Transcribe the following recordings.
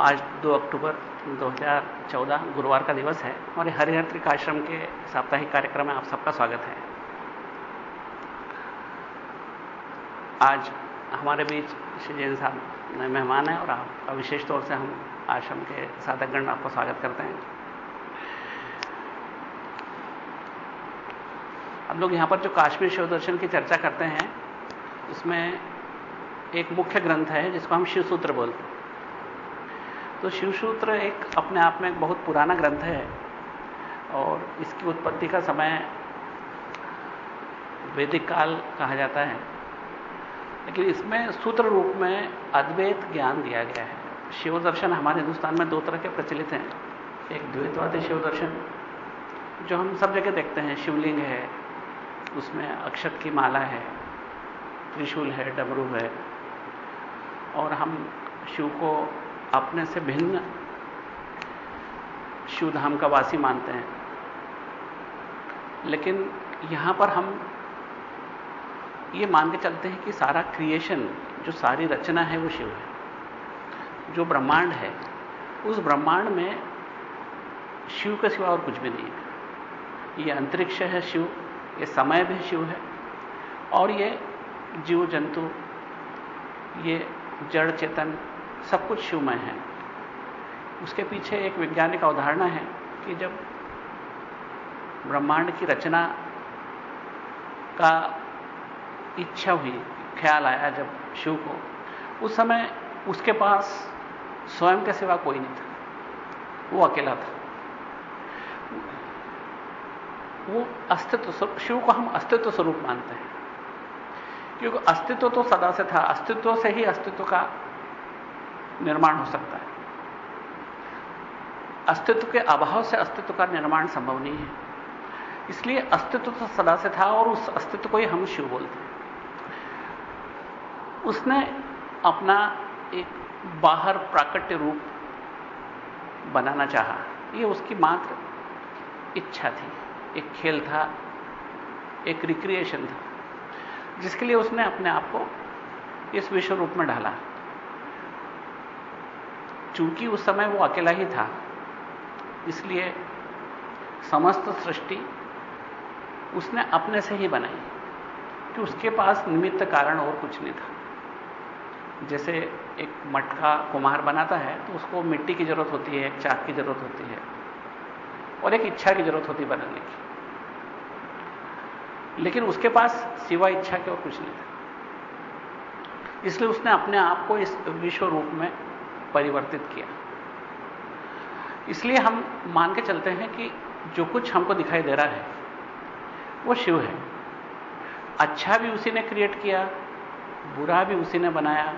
आज 2 अक्टूबर 2014 गुरुवार का दिवस है और हरिहर त्रिकाश्रम के साप्ताहिक कार्यक्रम में आप सबका स्वागत है। आज हमारे बीच श्री जैन साहब मेहमान हैं और आपका विशेष तौर से हम आश्रम के साधकगण आपका स्वागत करते हैं। हम लोग यहाँ पर जो काश्मीर शिव दर्शन की चर्चा करते हैं, उसमें एक मुख्य ग्रंथ है जिसको हम शिव सूत्र बोलते हैं। तो शिव सूत्र एक अपने आप में एक बहुत पुराना ग्रंथ है और इसकी उत्पत्ति का समय वैदिक काल कहा जाता है। लेकिन इसमें सूत्र रूप में अद्वैत ज्ञान दिया गया है। शिव दर्शन हमारे हिंदुस्तान में दो तरह के प्रचलित हैं। एक द्वैतवादी शिव दर्शन, जो हम सब जगह देखते हैं। शिवलिंग है, उसमें अक्षत की माला है, त्रिशूल है, डमरू है। और हम शिव को अपने से भिन्न शिवधाम का वासी मानते हैं। लेकिन यहाँ पर हम ये मान के चलते हैं कि सारा क्रिएशन जो सारी रचना है वो शिव है। जो ब्रह्मांड है, उस ब्रह्मांड में शिव के सिवा और कुछ भी नहीं है। ये अंतरिक्ष है शिव, ये समय भी शिव है, और ये जीव जंतु ये जड़ चेतन सब कुछ शिवमय है। उसके पीछे एक वैज्ञानिक अवधारणा है कि जब ब्रह्मांड की रचना का इच्छा हुई, ख्याल आया जब शिव को, उस समय उसके पास स्वयं के सिवा कोई नहीं था। वो अकेला था। वो अस्तित्व शिव को हम अस्तित्व स्वरूप मानते हैं। क्योंकि अस्तित्व तो सदा से था, अस्तित्व से ही अस्तित्व का निर्माण हो सकता है। अस्तित्व के अभाव से अस्तित्व का निर्माण संभव नहीं है। इसलिए अस्तित्व तो सदा से था और उस अस्तित्व को ही हम शिव बोलते हैं। उसने अपना एक बाहर प्राकट्य रूप बनाना चाहा। यह उसकी मात्र इच्छा थी। एक खेल था, एक रिक्रिएशन था, जिसके लिए उसने अपने आप को इस विश्व रूप में ढाला। चूँकि उस समय वो अकेला ही था, इसलिए समस्त सृष्टि उसने अपने से ही बनाई, कि उसके पास निमित्त कारण और कुछ नहीं था। जैसे एक मटका कुम्हार बनाता है तो उसको मिट्टी की ज़रूरत होती है, एक चाक की ज़रूरत होती है, और एक इच्छा की ज़रूरत होती है बनाने की। लेकिन उसके पास सिवा इच्छा के और कुछ नहीं था। इसलिए उसने अपने आप को इस विश्व रूप में परिवर्तित किया। इसलिए हम मान के चलते हैं कि जो कुछ हमको दिखाई दे रहा है, वो शिव है। अच्छा भी उसी ने क्रिएट किया, बुरा भी उसी ने बनाया,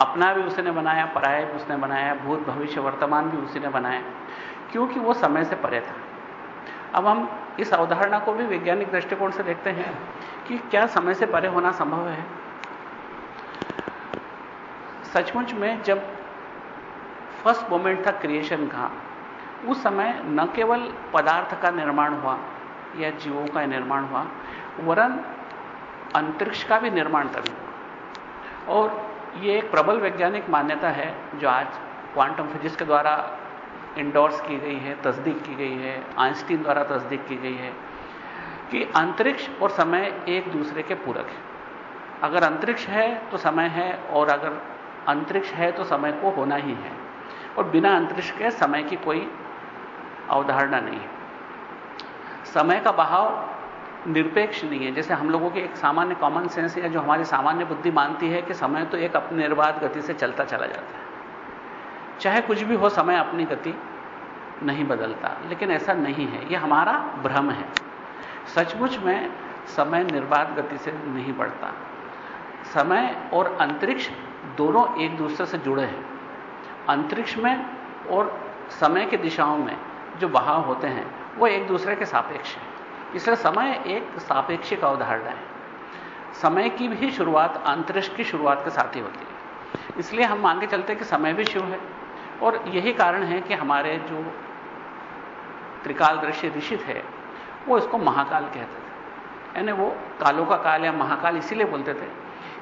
अपना भी उसी ने बनाया, पराया भी उसने बनाया, भूत भविष्य वर्तमान भी उसी ने बनाया, क्योंकि वो समय से परे था। अब हम इस अवधारणा को भी वैज्ञानिक दृष्टिकोण से देखते हैं कि क्या समय से परे होना संभव है। सचमुच में जब फ़र्स्ट मोमेंट था क्रिएशन का। उस समय न केवल पदार्थ का निर्माण हुआ, या जीवों का निर्माण हुआ, वरन अंतरिक्ष का भी निर्माण तभी हुआ। और ये एक प्रबल वैज्ञानिक मान्यता है जो आज क्वांटम फिजिक्स के द्वारा इंडोर्स की गई है, तस्दीक की गई है, आइंस्टीन द्वारा तस्दीक की गई है कि अंतरिक्ष और समय एक दूसरे के पूरक है। अगर अंतरिक्ष है तो समय है और अगर अंतरिक्ष है तो समय को होना ही है। और बिना अंतरिक्ष के समय की कोई अवधारणा नहीं है। समय का बहाव निरपेक्ष नहीं है। जैसे हम लोगों की एक सामान्य कॉमन सेंस या जो हमारी सामान्य बुद्धि मानती है कि समय तो एक अपनी निर्बाध गति से चलता चला जाता है। चाहे कुछ भी हो, समय अपनी गति नहीं बदलता। लेकिन ऐसा नहीं है। यह हमारा भ्रम है। सचमुच में समय निर्बाध गति से नहीं बढ़ता। समय और अंतरिक्ष दोनों एक दूसरे से जुड़े हैं। अंतरिक्ष में और समय की दिशाओं में जो बहाव होते हैं, वो एक दूसरे के सापेक्ष हैं। इसलिए समय एक सापेक्षिक अवधारणा है। समय की भी शुरुआत अंतरिक्ष की शुरुआत के साथ ही होती है। इसलिए हम मान के चलते हैं कि समय भी शिव है और यही कारण है कि हमारे जो त्रिकाल दृश्य ऋषि थे वो इसको महाकाल कहते थे। यानी वो कालों का काल या महाकाल इसीलिए बोलते थे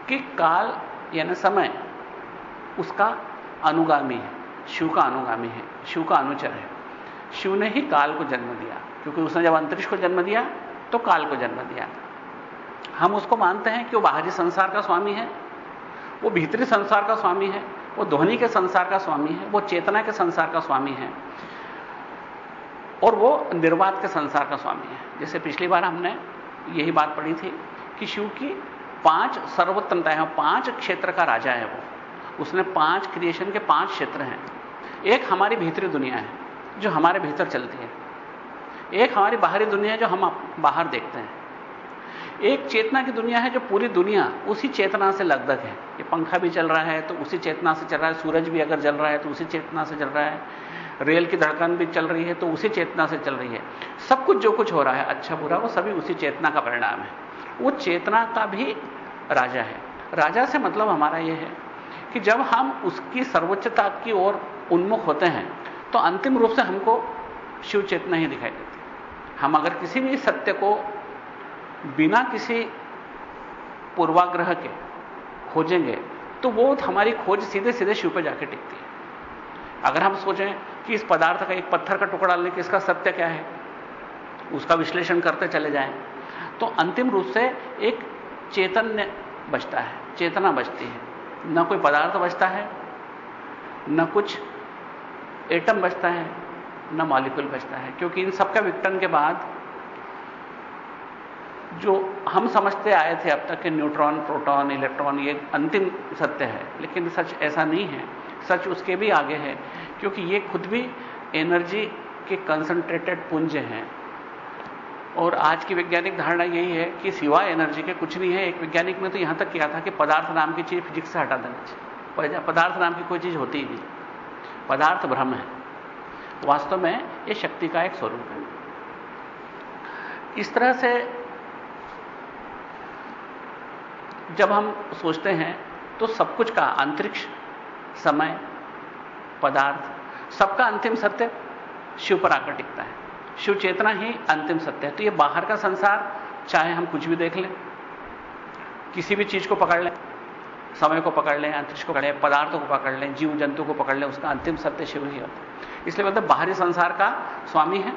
कि काल यानी समय, उसका अनुगामी है, शिव का अनुगामी है, शिव का अनुचर है। शिव ने ही काल को जन्म दिया, क्योंकि उसने जब अंतरिक्ष को जन्म दिया तो काल को जन्म दिया। हम उसको मानते हैं कि वो बाहरी संसार का स्वामी है, वो भीतरी संसार का स्वामी है, वो ध्वनि के संसार का स्वामी है, वो चेतना के संसार का स्वामी है, और वो निर्वात के संसार का स्वामी है। जैसे पिछली बार हमने यही बात पढ़ी थी कि शिव की पाँच सर्वोत्तमता है पाँच क्षेत्र का राजा है वो। उसने पाँच क्रिएशन के पाँच क्षेत्र हैं। एक हमारी भीतरी दुनिया है, जो हमारे भीतर चलती है। एक हमारी बाहरी दुनिया है, जो हम बाहर देखते हैं। एक चेतना की दुनिया है, जो पूरी दुनिया उसी चेतना से लगभग है। ये पंखा भी चल रहा है तो उसी चेतना से चल रहा है। सूरज भी अगर जल रहा है तो उसी चेतना से चल रहा है। रेल की धड़कन भी चल रही है तो उसी चेतना से चल रही है। सब कुछ जो कुछ हो रहा है अच्छा बुरा, वो सभी उसी चेतना का परिणाम है। वो चेतना का भी राजा है। राजा से मतलब हमारा यह है कि जब हम उसकी सर्वोच्चता की ओर उन्मुख होते हैं तो अंतिम रूप से हमको शिव चेतना ही दिखाई देती हम अगर किसी भी सत्य को बिना किसी पूर्वाग्रह के खोजेंगे तो वो हमारी खोज सीधे सीधे शिव पर जाके टिकती है। अगर हम सोचें कि इस पदार्थ का एक पत्थर का टुकड़ा लेने कि इसका सत्य क्या है, उसका विश्लेषण करते चले जाएँ तो अंतिम रूप से एक चैतन्य बचता है, चेतना बचती है। न कोई पदार्थ बचता है, न कुछ एटम बचता है, न मॉलिक्यूल बचता है। क्योंकि इन सबका विघटन के बाद जो हम समझते आए थे अब तक कि न्यूट्रॉन, प्रोटॉन, इलेक्ट्रॉन, ये अंतिम सत्य है, लेकिन सच ऐसा नहीं है। सच उसके भी आगे है, क्योंकि ये खुद भी एनर्जी के कंसंट्रेटेड पुंज हैं। और आज की वैज्ञानिक धारणा यही है कि सिवाय एनर्जी के कुछ नहीं है। एक वैज्ञानिक ने तो यहाँ तक किया था कि पदार्थ नाम की चीज़ फिजिक्स से हटा देना चाहिए। पदार्थ नाम की कोई चीज़ होती ही नहीं। पदार्थ भ्रम है। वास्तव में यह शक्ति का एक स्वरूप है। इस तरह से जब हम सोचते हैं तो सब कुछ का अंतरिक्ष, समय, पदार्थ, सबका अंतिम सत्य शिव पर आकर टिकता है। शिव चेतना ही अंतिम सत्य है। तो ये बाहर का संसार, चाहे हम कुछ भी देख लें, किसी भी चीज़ को पकड़ लें, समय को पकड़ लें, अंतरिक्ष को पकड़ पदार्थों को पकड़ लें जीव जंतु को पकड़ लें, उसका अंतिम सत्य शिव ही होता है। इसलिए मतलब बाहरी संसार का स्वामी है।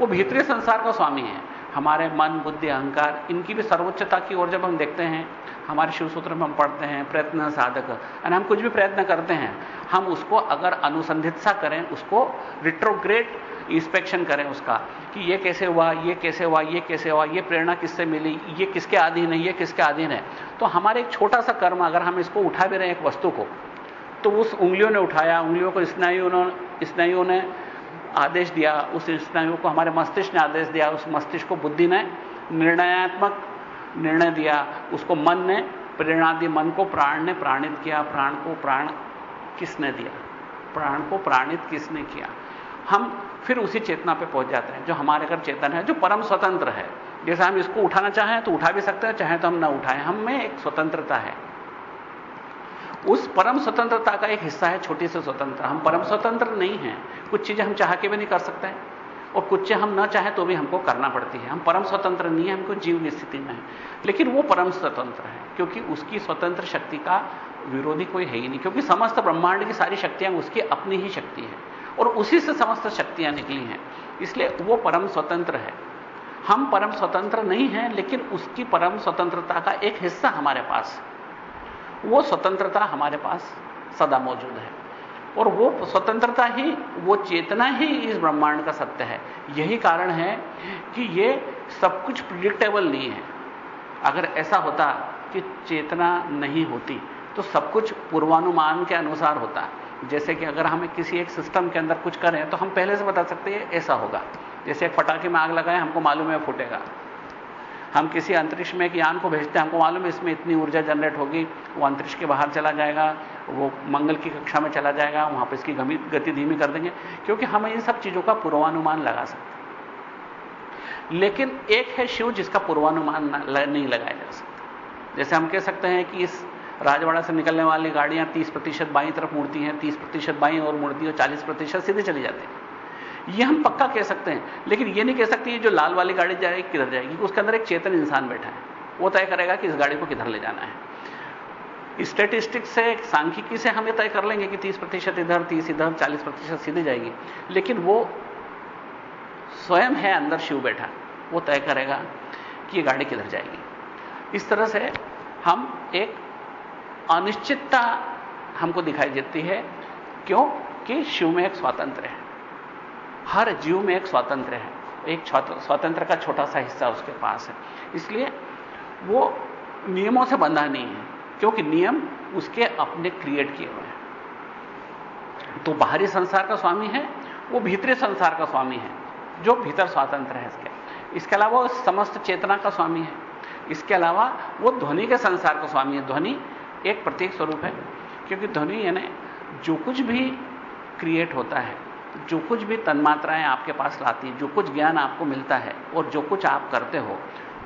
वो भीतरी संसार का स्वामी है। हमारे मन, बुद्धि, अहंकार, इनकी भी सर्वोच्चता की ओर जब हम देखते हैं हमारे शिव सूत्र में हम पढ़ते हैं, प्रयत्न साधक। यानी हम कुछ भी प्रयत्न करते हैं, हम उसको अगर अनुसंधित सा करें, उसको रिट्रोग्रेड इंस्पेक्शन करें उसका, कि ये कैसे हुआ, ये कैसे हुआ, ये कैसे हुआ, ये प्रेरणा किससे मिली, ये किसके अधीन है, ये किसके अधीन है। तो हमारे एक छोटा सा कर्म, अगर हम इसको उठा भी रहे हैं एक वस्तु को तो उस उंगलियों ने उठाया, उंगलियों को स्नायुओं स्नायुओं ने आदेश दिया, उस स्नायु को हमारे मस्तिष्क ने आदेश दिया, उस मस्तिष्क को बुद्धि ने निर्णयात्मक निर्णय दिया, उसको मन ने प्रेरणा दी मन को, प्राण ने प्राणित किया, प्राण को प्राण किसने दिया? प्राण को प्राणित किसने किया? हम फिर उसी चेतना पे पहुँच जाते हैं, जो हमारे घर चेतन है, जो परम स्वतंत्र है। जैसे हम इसको उठाना चाहें तो उठा भी सकते हैं, चाहे तो हम ना उठाएँ। हम में एक स्वतंत्रता है। उस परम स्वतंत्रता का एक हिस्सा है, छोटी से स्वतंत्र हम परम स्वतंत्र नहीं हैं। कुछ चीज़ें हम चाह के भी नहीं कर सकते हैं। और कुछ हम ना चाहें तो भी हमको करना पड़ती है। हम परम स्वतंत्र नहीं है, हमको जीव स्थिति में है। लेकिन वो परम स्वतंत्र है, क्योंकि उसकी स्वतंत्र शक्ति का विरोधी कोई है ही नहीं, क्योंकि समस्त ब्रह्मांड की सारी शक्तियाँ उसकी अपनी ही शक्ति है और उसी से समस्त शक्तियाँ निकली हैं। इसलिए वो परम स्वतंत्र है। हम परम स्वतंत्र नहीं हैं, लेकिन उसकी परम स्वतंत्रता का एक हिस्सा हमारे पास वो स्वतंत्रता हमारे पास सदा मौजूद है। और वो स्वतंत्रता ही, वो चेतना ही इस ब्रह्मांड का सत्य है। यही कारण है कि ये सब कुछ प्रिडिक्टेबल नहीं है। अगर ऐसा होता कि चेतना नहीं होती तो सब कुछ पूर्वानुमान के अनुसार होता। जैसे कि अगर हमें किसी एक सिस्टम के अंदर कुछ करें तो हम पहले से बता सकते हैं ऐसा होगा। जैसे एक फटाके में आग लगाएँ, हमको मालूम है फूटेगा। हम किसी अंतरिक्ष में एक यान को भेजते हैं, हमको मालूम है इसमें इतनी ऊर्जा जनरेट होगी, वो अंतरिक्ष के बाहर चला जाएगा, वो मंगल की कक्षा में चला जाएगा, वहाँ पर इसकी गति धीमी कर देंगे, क्योंकि हम इन सब चीज़ों का पूर्वानुमान लगा सकते हैं। लेकिन एक है शिव जिसका पूर्वानुमान नहीं लगाया जा सकता। जैसे हम कह सकते हैं कि इस राजवाड़ा से निकलने वाली गाड़ियाँ 30 प्रतिशत बाई तरफ़ मुड़ती हैं 30 प्रतिशत बाई और मुड़ती है 40 प्रतिशत सीधे चली जाती हैं। ये हम पक्का कह सकते हैं। लेकिन ये नहीं कह सकते जो लाल वाली गाड़ी जाएगी किधर जाएगी? उसके अंदर एक चेतन इंसान बैठा है। वो तय करेगा कि इस गाड़ी को किधर ले जाना है। स्टेटिस्टिक्स से, सांख्यिकी से हम ये तय कर लेंगे कि 30 प्रतिशत इधर 30 इधर 40 प्रतिशत सीधे जाएगी। लेकिन वो स्वयं है, अंदर शिव बैठा वो तय करेगा कि ये गाड़ी किधर जाएगी। इस तरह से हम एक अनिश्चितता हमको दिखाई देती है। क्यों? कि शिव में एक स्वातंत्र है। हर जीव में एक स्वातंत्र है। एक स्वतंत्र का छोटा सा हिस्सा उसके पास है। इसलिए वो नियमों से बंधा नहीं है, क्योंकि नियम उसके अपने क्रिएट किए हुए हैं। तो बाहरी संसार का स्वामी है, वो भीतरी संसार का स्वामी है, जो भीतर स्वातंत्र है इसके। इसके अलावा वो समस्त चेतना का स्वामी है। इसके अलावा वो ध्वनि के संसार का स्वामी है। ध्वनि एक प्रतीक स्वरूप है, क्योंकि ध्वनि यानी जो कुछ भी क्रिएट होता है जो कुछ भी तन्मात्राएँ आपके पास लाती हैं, जो कुछ ज्ञान आपको मिलता है और जो कुछ आप करते हो,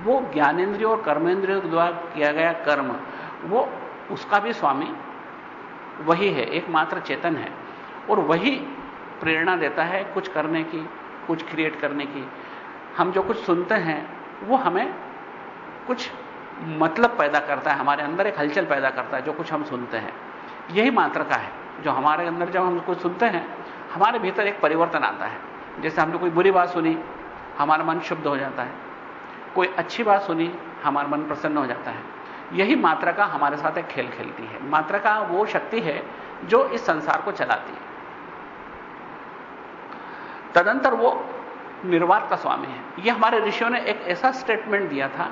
वो ज्ञानेन्द्रियों और कर्मेंद्रियों द्वारा किया गया कर्म, वो उसका भी स्वामी वही है, एकमात्र चेतन है और वही प्रेरणा देता है कुछ करने की, कुछ क्रिएट करने की। हम जो कुछ सुनते हैं, वो हमें कुछ मतलब पैदा करता है, हमारे अंदर एक हलचल पैदा करता है, जो कुछ हम सुनते हैं। यही मात्र का है, जो हमारे अंदर जब हम कुछ सुनते हैं हमारे भीतर एक परिवर्तन आता है। जैसे हमने कोई बुरी बात सुनी, हमारा मन शुद्ध हो जाता है। कोई अच्छी बात सुनी, हमारा मन प्रसन्न हो जाता है। यही मात्रा का हमारे साथ एक खेल खेलती है। मात्रा का वो शक्ति है जो इस संसार को चलाती है। तदंतर वो निर्वात का स्वामी है। ये हमारे ऋषियों ने एक ऐसा स्टेटमेंट दिया था,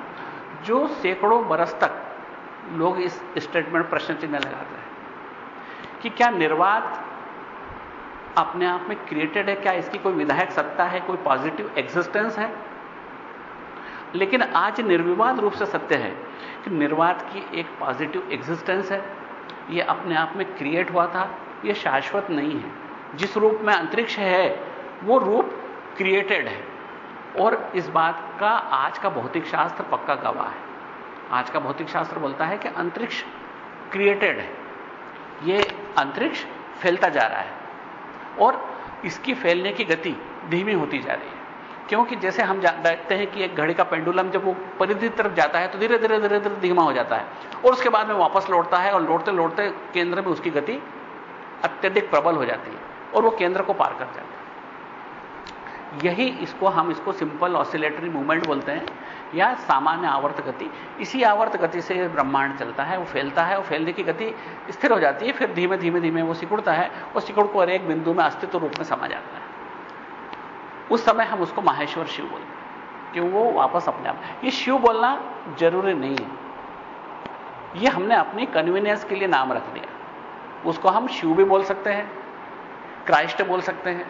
जो सैकड़ों बरस तक लोग इस स्टेटमेंट प्रश्न चिन्ह लगाते हैं कि क्या निर्वात अपने आप में क्रिएटेड है, क्या इसकी कोई विधायक सत्ता है, कोई पॉजिटिव एग्जिस्टेंस है? लेकिन आज निर्विवाद रूप से सत्य है कि निर्वाद की एक पॉजिटिव एग्जिस्टेंस है। यह अपने आप में क्रिएट हुआ था यह शाश्वत नहीं है। जिस रूप में अंतरिक्ष है, वो रूप क्रिएटेड है। और इस बात का आज का भौतिक शास्त्र पक्का गवाह है। आज का भौतिक शास्त्र बोलता है कि अंतरिक्ष क्रिएटेड है। ये अंतरिक्ष फैलता जा रहा है। और इसकी फैलने की गति धीमी होती जा रही है। क्योंकि जैसे हम देखते हैं कि एक घड़ी का पेंडुलम जब वो परिधि तरफ़ जाता है तो धीरे धीरे धीरे धीरे धीमा हो जाता है। और उसके बाद में वापस लौटता है और लौटते लौटते केंद्र में उसकी गति अत्यधिक प्रबल हो जाती है और वो केंद्र को पार कर जाता है। यही इसको हम इसको सिंपल ऑसिलेटरी मूवमेंट बोलते हैं, या सामान्य आवर्त गति। इसी आवर्त गति से ब्रह्मांड चलता है, वो फैलता है और फैलने की गति स्थिर हो जाती है, फिर धीमे धीमे धीमे वो सिकुड़ता है और सिकुड़ को एक बिंदु में अस्तित्व रूप में समा जाता है। उस समय हम उसको माहेश्वर शिव बोलते हैं, कि वो वापस अपने आप। ये शिव बोलना ज़रूरी नहीं है। ये हमने अपनी कन्वीनियंस के लिए नाम रख दिया। उसको हम शिव भी बोल सकते हैं क्राइस्ट बोल सकते हैं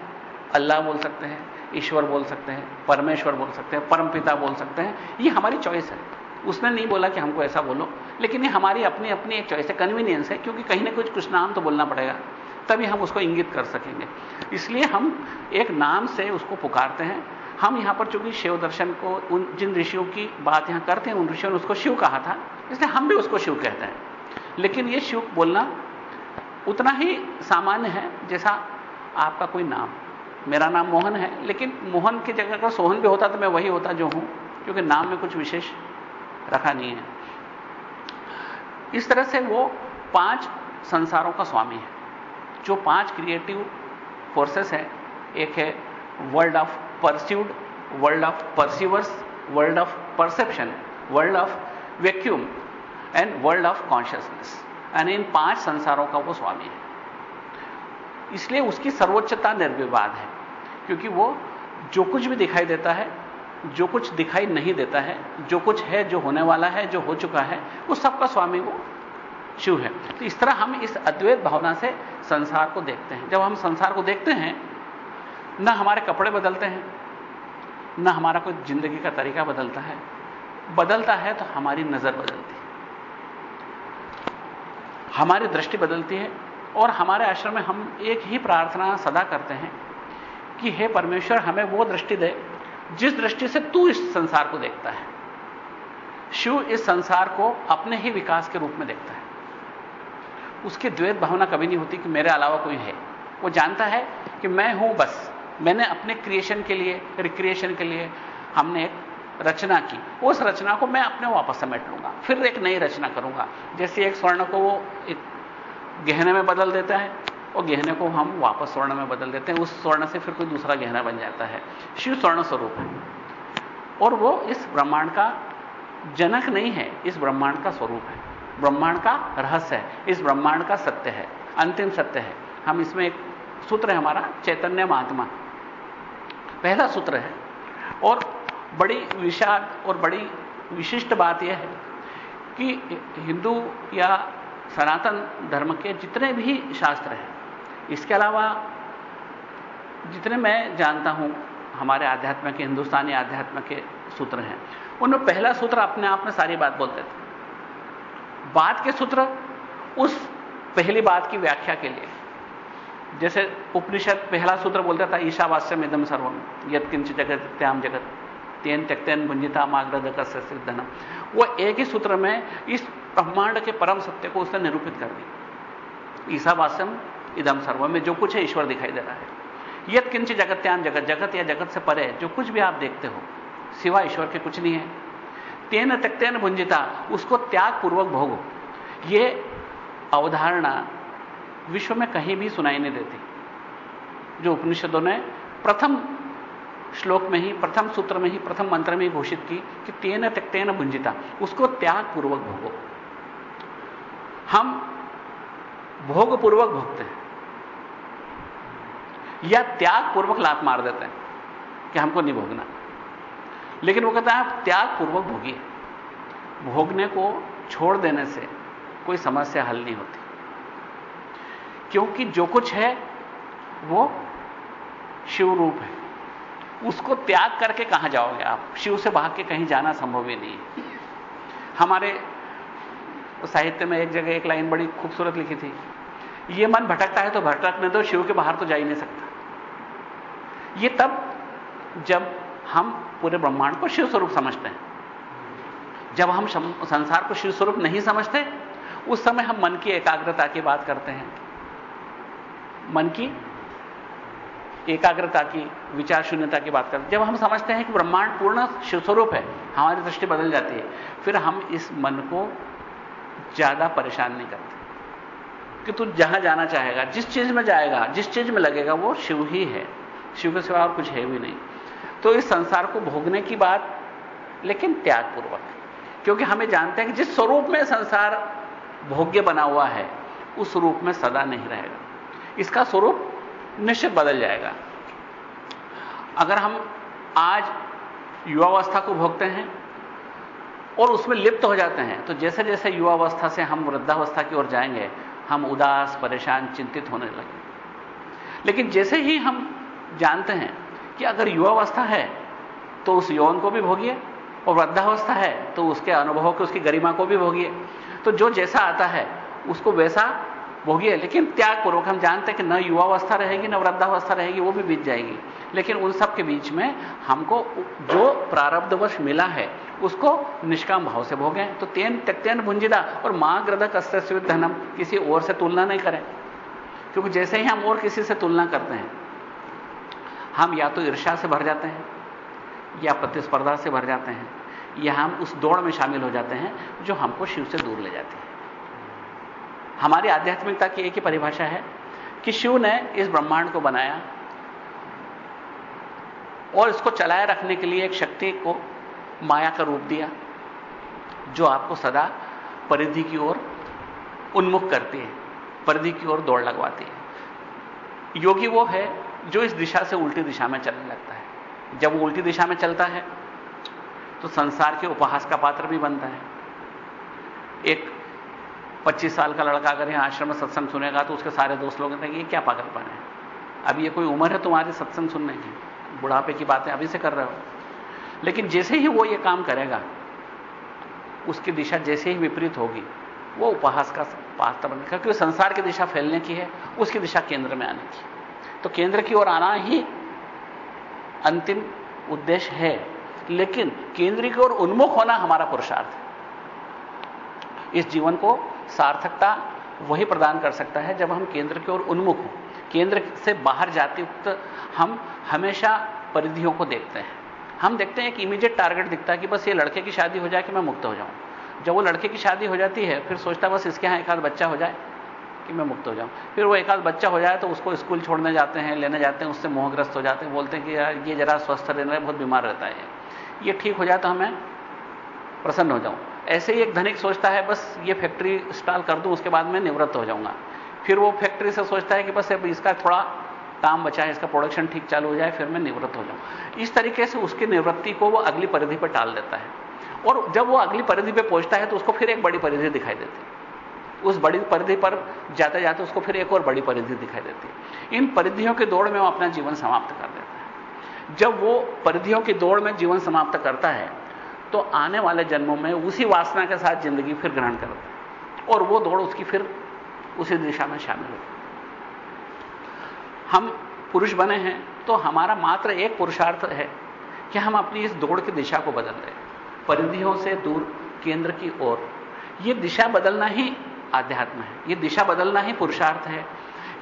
अल्लाह बोल सकते हैं ईश्वर बोल सकते हैं, परमेश्वर बोल सकते हैं, परमपिता बोल सकते हैं, ये हमारी चॉइस है। उसने नहीं बोला कि हमको ऐसा बोलो, लेकिन ये हमारी अपनी अपनी एक चॉइस है कन्वीनियंस है, क्योंकि कहीं ना कुछ कुछ नाम तो बोलना पड़ेगा, तभी हम उसको इंगित कर सकेंगे। इसलिए हम एक नाम से उसको पुकारते हैं। हम यहाँ पर चूँकि शिव दर्शन को, उन, जिन ऋषियों की बात यहाँ करते हैं, उन ऋषियों ने उसको शिव कहा था, इसलिए हम भी उसको शिव कहते हैं। लेकिन ये शिव बोलना उतना ही सामान्य है, जैसा आपका कोई नाम। मेरा नाम मोहन है, लेकिन मोहन की जगह अगर सोहन भी होता तो मैं वही होता जो हूँ, क्योंकि नाम में कुछ विशेष रखा नहीं है। इस तरह से वो पाँच संसारों का स्वामी है। जो पाँच क्रिएटिव फोर्सेस हैं, एक है world of perceived world of perceivers world of perception world of vacuum and world of consciousness यानी इन पाँच संसारों का वो स्वामी है। इसलिए उसकी सर्वोच्चता निर्विवाद है। क्योंकि वो जो कुछ भी दिखाई देता है, जो कुछ दिखाई नहीं देता है, जो कुछ है, जो होने वाला है, जो हो चुका है उस सबका स्वामी वो शिव है। तो इस तरह हम इस अद्वैत भावना से संसार को देखते हैं। जब हम संसार को देखते हैं, न हमारे कपड़े बदलते हैं, न हमारा कोई ज़िंदगी का तरीका बदलता है। बदलता है तो हमारी नज़र बदलती है। हमारी दृष्टि बदलती है और हमारे आश्रम में हम एक ही प्रार्थना सदा करते हैं कि हे परमेश्वर, हमें वो दृष्टि दे, जिस दृष्टि से तू इस संसार को देखता है। शिव इस संसार को अपने ही विकास के रूप में देखता है। उसकी द्वैत भावना कभी नहीं होती कि मेरे अलावा कोई है। वो जानता है कि मैं हूँ बस। मैंने अपने क्रिएशन के लिए रिक्रिएशन के लिए हमने एक रचना की। उस रचना को मैं अपने वापस समेट लूँगा। फिर एक नई रचना करूँगा। जैसे एक स्वर्ण को वो एक गहने में बदल देता है। और गहने को हम वापस स्वर्ण में बदल देते हैं। उस स्वर्ण से फिर कोई दूसरा गहना बन जाता है। शिव स्वर्ण स्वरूप है। और वो इस ब्रह्मांड का जनक नहीं है। इस ब्रह्मांड का स्वरूप है। ब्रह्मांड का रहस्य है। इस ब्रह्मांड का सत्य है। अंतिम सत्य है। हम इसमें एक सूत्र है हमारा चैतन्य महात्मा पहला सूत्र है। और बड़ी विशाल और बड़ी विशिष्ट बात यह है कि हिंदू या सनातन धर्म के जितने भी शास्त्र हैं इसके अलावा, जितने मैं जानता हूँ, हमारे आध्यात्म के, हिंदुस्तानी आध्यात्म के सूत्र हैं, उनमें पहला सूत्र अपने आप में सारी बात बोलते थे। बात के सूत्र, उस पहली बात की व्याख्या के लिए। जैसे उपनिषद पहला सूत्र बोलता था ईशावास्यम इदम सर्वम यद किंच जगत त्याम जगत, तेन त्यक्तेन भुंजिता माग्रद सिद्धनम वो एक ही सूत्र में इस ब्रह्मांड के परम सत्य को उसने निरूपित कर दिया। ईशावास्यम इदम सर्वम, में जो कुछ है ईश्वर दिखाई दे रहा है। यद किंच जगत्याम जगत जगत या जगत से परे जो कुछ भी आप देखते हो, सिवा ईश्वर के कुछ नहीं है। तेन त्यक्तेन भुंजिता, उसको त्याग पूर्वक भोगो। ये अवधारणा विश्व में कहीं भी सुनाई नहीं देती। जो उपनिषदों ने प्रथम श्लोक में ही, प्रथम सूत्र में ही, प्रथम मंत्र में ही घोषित की कि तेन त्यक्तेन भुंजिता, उसको त्याग पूर्वक भोगो। हम भोग पूर्वक भोगते हैं। या त्याग पूर्वक लात मार देते हैं कि हमको नहीं भोगना। लेकिन वो कहता है, आप त्याग पूर्वक भोगिए। भोगने को छोड़ देने से कोई समस्या हल नहीं होती। क्योंकि जो कुछ है, वो शिव रूप है। उसको त्याग करके कहाँ जाओगे आप? शिव से भाग के कहीं जाना संभव ही नहीं है। हमारे साहित्य में एक जगह एक लाइन बड़ी खूबसूरत लिखी थी, ये मन भटकता है तो भटकने दो, शिव के बाहर तो जा ही नहीं सकता। ये तब जब हम पूरे ब्रह्मांड को शिव स्वरूप समझते हैं। जब हम संसार को शिव स्वरूप नहीं समझते, उस समय हम मन की एकाग्रता की बात करते हैं। मन की एकाग्रता की, विचार शून्यता की बात करते हैं। जब हम समझते हैं कि ब्रह्मांड पूर्ण शिव स्वरूप है, हमारी दृष्टि बदल जाती है, फिर हम इस मन को ज़्यादा परेशान नहीं करते। कि तू जहाँ जाना चाहेगा, जिस चीज़ में जाएगा, जिस चीज़ में लगेगा, वो शिव ही है। शिव के सिवा और कुछ है भी नहीं। तो इस संसार को भोगने की बात, लेकिन त्यागपूर्वक। क्योंकि हमें जानते हैं कि जिस स्वरूप में संसार भोग्य बना हुआ है, उस रूप में सदा नहीं रहेगा। इसका स्वरूप निश्चित बदल जाएगा। अगर हम आज युवावस्था को भोगते हैं और उसमें लिप्त हो जाते हैं तो जैसे जैसे युवावस्था से हम वृद्धावस्था की ओर जाएँगे, हम उदास, परेशान, चिंतित होने लगे लेकिन जैसे ही हम जानते हैं कि अगर युवावस्था है तो उस यौन को भी भोगिए, और वृद्धावस्था है तो उसके अनुभवों के, उसकी गरिमा को भी भोगिए। तो जो जैसा आता है, उसको वैसा भोगिए। लेकिन त्याग पूर्वक हम जानते हैं कि न युवावस्था रहेगी, न वृद्धावस्था रहेगी, वो भी बीत जाएगी। लेकिन उन सब के बीच में हमको जो प्रारब्धवश मिला है, उसको निष्काम भाव से भोगें। तो तेन, त्यक्तेन भुंजिदा, और माँ ग्रदक अस्त्र धनम किसी और से तुलना नहीं करें। क्योंकि जैसे ही हम और किसी से तुलना करते हैं हम या तो ईर्षा से भर जाते हैं, या प्रतिस्पर्धा से भर जाते हैं, या हम उस दौड़ में शामिल हो जाते हैं जो हमको शिव से दूर ले जाती है। हमारी आध्यात्मिकता की एक ही परिभाषा है कि शिव ने इस ब्रह्मांड को बनाया और इसको चलाए रखने के लिए एक शक्ति को माया का रूप दिया, जो आपको सदा परिधि की ओर उन्मुख करती है, परिधि की ओर दौड़ लगवाती है। योगी वो है जो इस दिशा से उल्टी दिशा में चलने लगता है। जब वो उल्टी दिशा में चलता है तो संसार के उपहास का पात्र भी बनता है। एक 25 साल का लड़का अगर यहाँ आश्रम में सत्संग सुनेगा तो उसके सारे दोस्त लोग कहते हैं ये क्या पागलपन है? अब ये कोई उम्र है तुम्हारी सत्संग सुनने की? बुढ़ापे की बातें अभी से कर रहे हो? लेकिन जैसे ही वो ये काम करेगा, उसकी दिशा जैसे ही विपरीत होगी, वो उपहास का पात्र बनेगा, क्योंकि संसार की दिशा फैलने की है, उसकी दिशा केंद्र में आने की तो केंद्र की ओर आना ही अंतिम उद्देश्य है। लेकिन केंद्र की ओर उन्मुख होना हमारा पुरुषार्थ है। इस जीवन को सार्थकता वही प्रदान कर सकता है जब हम केंद्र की ओर उन्मुख हों। केंद्र से बाहर जाते वक्त हम हमेशा परिधियों को देखते हैं। हम देखते हैं एक इमीडिएट टारगेट दिखता है कि बस ये लड़के की शादी हो जाए कि मैं मुक्त हो जाऊँ। जब वो लड़के की शादी हो जाती है, फिर सोचता बस इसके यहाँ एक आध बच्चा हो जाए। कि मैं मुक्त हो जाऊँ। फिर वो एक आध बच्चा हो जाए तो उसको स्कूल छोड़ने जाते हैं, लेने जाते हैं, उससे मोहग्रस्त हो जाते हैं, बोलते हैं कि यार ये जरा स्वस्थ रहना बहुत बीमार रहता है ये। ठीक हो जाए तो हमें प्रसन्न हो जाऊँ। ऐसे ही एक धनिक सोचता है, बस ये फैक्ट्री इंस्टॉल कर दूँ, उसके बाद मैं निवृत्त हो जाऊँगा। फिर वो फैक्ट्री से सोचता है कि बस अब इसका थोड़ा काम बचा है, इसका प्रोडक्शन ठीक चालू हो जाए, फिर मैं निवृत्त हो जाऊँ। इस तरीके से उसकी निवृत्ति को वो अगली परिधि पर टाल देता है। और जब वो अगली परिधि पर पहुँचता है तो उसको फिर एक बड़ी परिधि दिखाई देती है। उस बड़ी परिधि पर जाते जाते उसको फिर एक और बड़ी परिधि दिखाई देती है। इन परिधियों की दौड़ में वो अपना जीवन समाप्त कर देता है। जब वो परिधियों की दौड़ में जीवन समाप्त करता है तो आने वाले जन्मों में उसी वासना के साथ ज़िंदगी फिर ग्रहण करता है। और वो दौड़ उसकी फिर उसी दिशा में शामिल होती हम पुरुष बने हैं तो हमारा मात्र एक पुरुषार्थ है कि हम अपनी इस दौड़ की दिशा को बदल रहे परिधियों से दूर, केंद्र की ओर। यह दिशा बदलना ही आध्यात्म है। यह दिशा बदलना ही पुरुषार्थ है।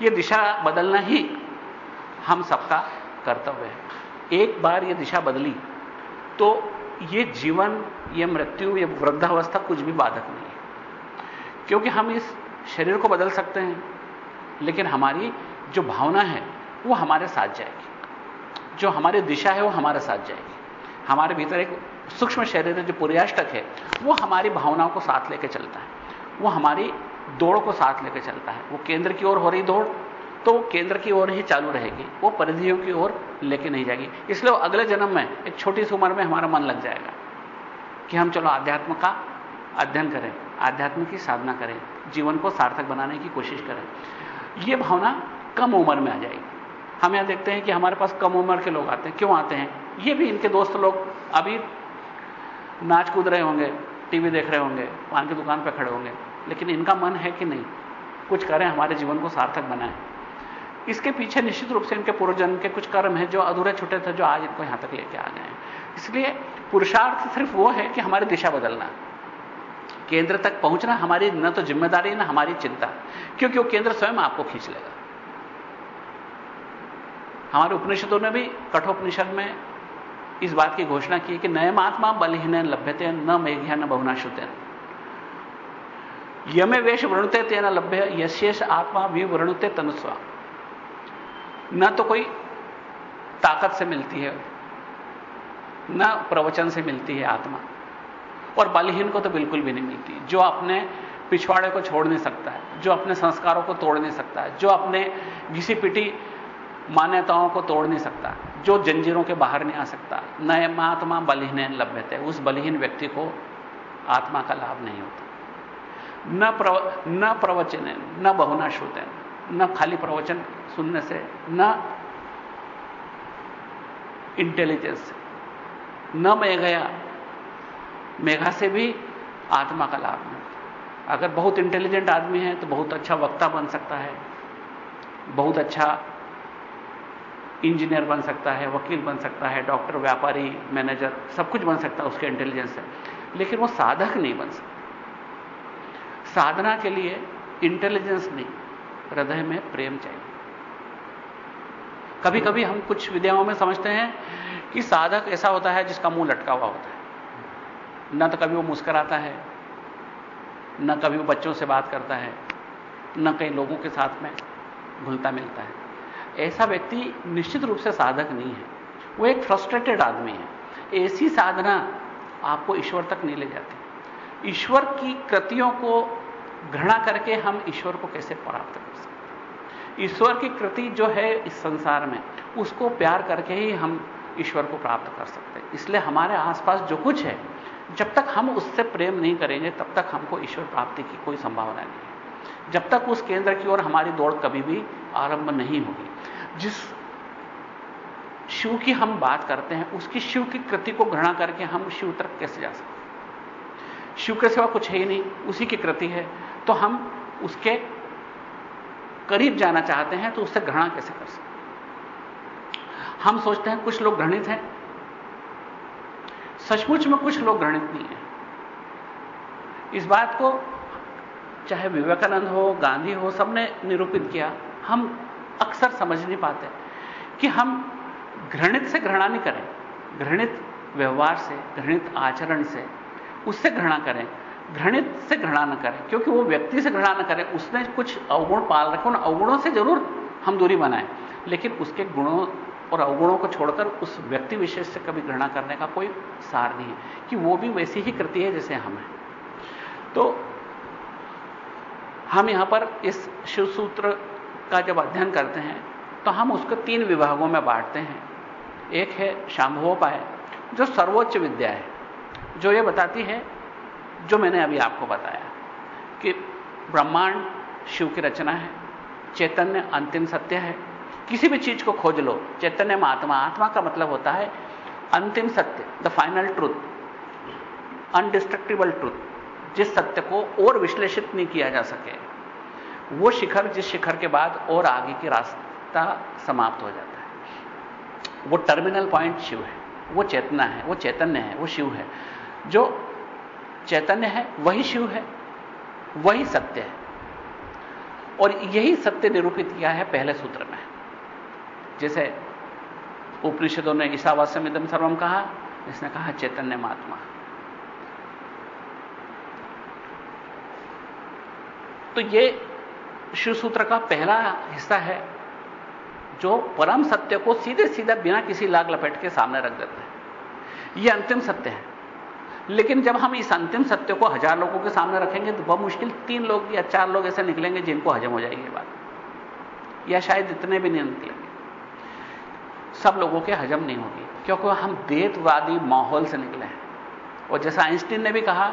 यह दिशा बदलना ही हम सबका कर्तव्य है। एक बार यह दिशा बदली तो यह जीवन यह मृत्यु यह वृद्धावस्था कुछ भी बाधक नहीं है। क्योंकि हम इस शरीर को बदल सकते हैं, लेकिन हमारी जो भावना है, वो हमारे साथ जाएगी। जो हमारी दिशा है, वो हमारे साथ जाएगी। हमारे भीतर एक सूक्ष्म शरीर जो पुर्याष्टक है, वो हमारी भावनाओं को साथ लेकर चलता है। वो हमारी दौड़ को साथ लेकर चलता है। वो केंद्र की ओर हो रही दौड़ तो केंद्र की ओर ही चालू रहेगी। वो परिधियों की ओर लेके नहीं जाएगी। इसलिए अगले जन्म में, एक छोटी सी उम्र में हमारा मन लग जाएगा कि हम चलो आध्यात्म का अध्ययन करें, आध्यात्म की साधना करें, जीवन को सार्थक बनाने की कोशिश करें। यह भावना कम उम्र में आ जाएगी। हम यहाँ देखते हैं कि हमारे पास कम उम्र के लोग आते हैं। क्यों आते हैं? ये भी इनके दोस्त लोग अभी नाच कूद रहे होंगे, टीवी देख रहे होंगे पान की दुकान पर खड़े होंगे। लेकिन इनका मन है कि नहीं? कुछ करें, हमारे जीवन को सार्थक बनाएँ। इसके पीछे निश्चित रूप से इनके पूर्वजन्म के कुछ कर्म हैं जो अधूरे छुटे थे, जो आज इनको यहाँ तक लेके आ गए हैं। इसलिए पुरुषार्थ सिर्फ़ वो है कि हमारी दिशा बदलना, केंद्र तक पहुँचना, हमारी न तो ज़िम्मेदारी, न हमारी चिंता, क्योंकि वो केंद्र स्वयं आपको खींच लेगा। हमारे उपनिषदों ने भी कठोपनिषद में इस बात की घोषणा की कि नयम आत्मा बलहीन लभ्यते, न मेघ्या न बहुना यमे वेश वृणुते तेना लभ्य यशेष आत्मा भी वृणुते तनुस्वा। न तो कोई ताकत से मिलती है, न प्रवचन से मिलती है आत्मा। और बलहीन को तो बिल्कुल भी नहीं मिलती। जो अपने पिछवाड़े को छोड़ नहीं सकता है, जो अपने संस्कारों को तोड़ नहीं सकता है, जो अपने घिसी पिटी मान्यताओं को तोड़ नहीं सकता जो जंजीरों के बाहर नहीं आ सकता न आत्मा बलहीन लभ्यते, उस बलहीन व्यक्ति को आत्मा का लाभ नहीं होता। न प्रव, न प्रवचन न बहुना श्रुते न खाली प्रवचन सुनने से न इंटेलिजेंस से न मैं गया मेघा से भी आत्मा का लाभ मिलता अगर बहुत इंटेलिजेंट आदमी है तो बहुत अच्छा वक्ता बन सकता है बहुत अच्छा इंजीनियर बन सकता है वकील बन सकता है डॉक्टर व्यापारी मैनेजर सब कुछ बन सकता है उसके इंटेलिजेंस से लेकिन वो साधक नहीं बन सकता। साधना के लिए इंटेलिजेंस नहीं, हृदय में प्रेम चाहिए। कभी कभी हम कुछ विद्याओं में समझते हैं कि साधक ऐसा होता है जिसका मुँह लटका हुआ होता है। न तो कभी वो मुस्कराता है, न कभी वो बच्चों से बात करता है, न कई लोगों के साथ में घुलता मिलता है। ऐसा व्यक्ति निश्चित रूप से साधक नहीं है। वो एक फ्रस्ट्रेटेड आदमी है। ऐसी साधना आपको ईश्वर तक नहीं ले जाती। ईश्वर की कृतियों को घृणा करके हम ईश्वर को कैसे प्राप्त कर सकते? ईश्वर की कृति जो है इस संसार में, उसको प्यार करके ही हम ईश्वर को प्राप्त कर सकते हैं। इसलिए हमारे आसपास जो कुछ है, जब तक हम उससे प्रेम नहीं करेंगे, तब तक हमको ईश्वर प्राप्ति की कोई संभावना नहीं है। जब तक उस केंद्र की ओर हमारी दौड़ कभी भी आरंभ नहीं होगी। जिस शिव की हम बात करते हैं, उसकी शिव की कृति को घृणा करके हम शिव तक कैसे जा सकते शिव के सिवा कुछ है ही नहीं, उसी की कृति है। तो हम उसके करीब जाना चाहते हैं तो उससे घृणा कैसे कर सकते हम सोचते हैं कुछ लोग घृणित हैं। सचमुच में कुछ लोग घृणित नहीं है। इस बात को चाहे विवेकानंद हो, गांधी हो, सबने निरूपित किया। हम अक्सर समझ नहीं पाते कि हम घृणित से घृणा नहीं करें, घृणित व्यवहार से, घृणित आचरण से, उससे घृणा करें। घृणित से घृणा न करें, क्योंकि वो व्यक्ति से घृणा न करें। उसने कुछ अवगुण पाल रखे, उन अवगुणों से ज़रूर हम दूरी बनाएँ। लेकिन उसके गुणों और अवगुणों को छोड़कर उस व्यक्ति विशेष से कभी घृणा करने का कोई सार नहीं है, कि वो भी वैसी ही कृति है जैसे हम हैं। तो हम यहाँ पर इस शिव सूत्र का जब अध्ययन करते हैं तो हम उसको तीन विभागों में बांटते हैं। एक है शांभवोपाय जो सर्वोच्च विद्या है, जो ये बताती है जो मैंने अभी आपको बताया, कि ब्रह्मांड शिव की रचना है, चैतन्य अंतिम सत्य है। किसी भी चीज़ को खोज लो, चैतन्य में आत्मा आत्मा का मतलब होता है अंतिम सत्य the final truth indestructible truth जिस सत्य को और विश्लेषित नहीं किया जा सके। वो शिखर, जिस शिखर के बाद और आगे की रास्ता समाप्त हो जाता है। वो टर्मिनल पॉइंट शिव है, वो चेतना है, वो चैतन्य है, वो शिव है, जो चैतन्य है, वही शिव है, वही सत्य है। और यही सत्य निरूपित किया है पहले सूत्र में। जैसे उपनिषदों ने ईसावास्यम इदम सर्वम कहा, इसने कहा चैतन्य महात्मा। तो ये शिव सूत्र का पहला हिस्सा है, जो परम सत्य को सीधे सीधा बिना किसी लाग लपेट के सामने रख देता है। यह अंतिम सत्य है। लेकिन जब हम इस अंतिम सत्य को हज़ार लोगों के सामने रखेंगे तो बहुत मुश्किल तीन लोग या चार लोग ऐसे निकलेंगे जिनको हजम हो जाएगी बात। या शायद इतने भी नहीं निकलेंगे। सब लोगों के हजम नहीं होगी, क्योंकि हम देतवादी माहौल से निकले हैं। और जैसा आइंस्टीन ने भी कहा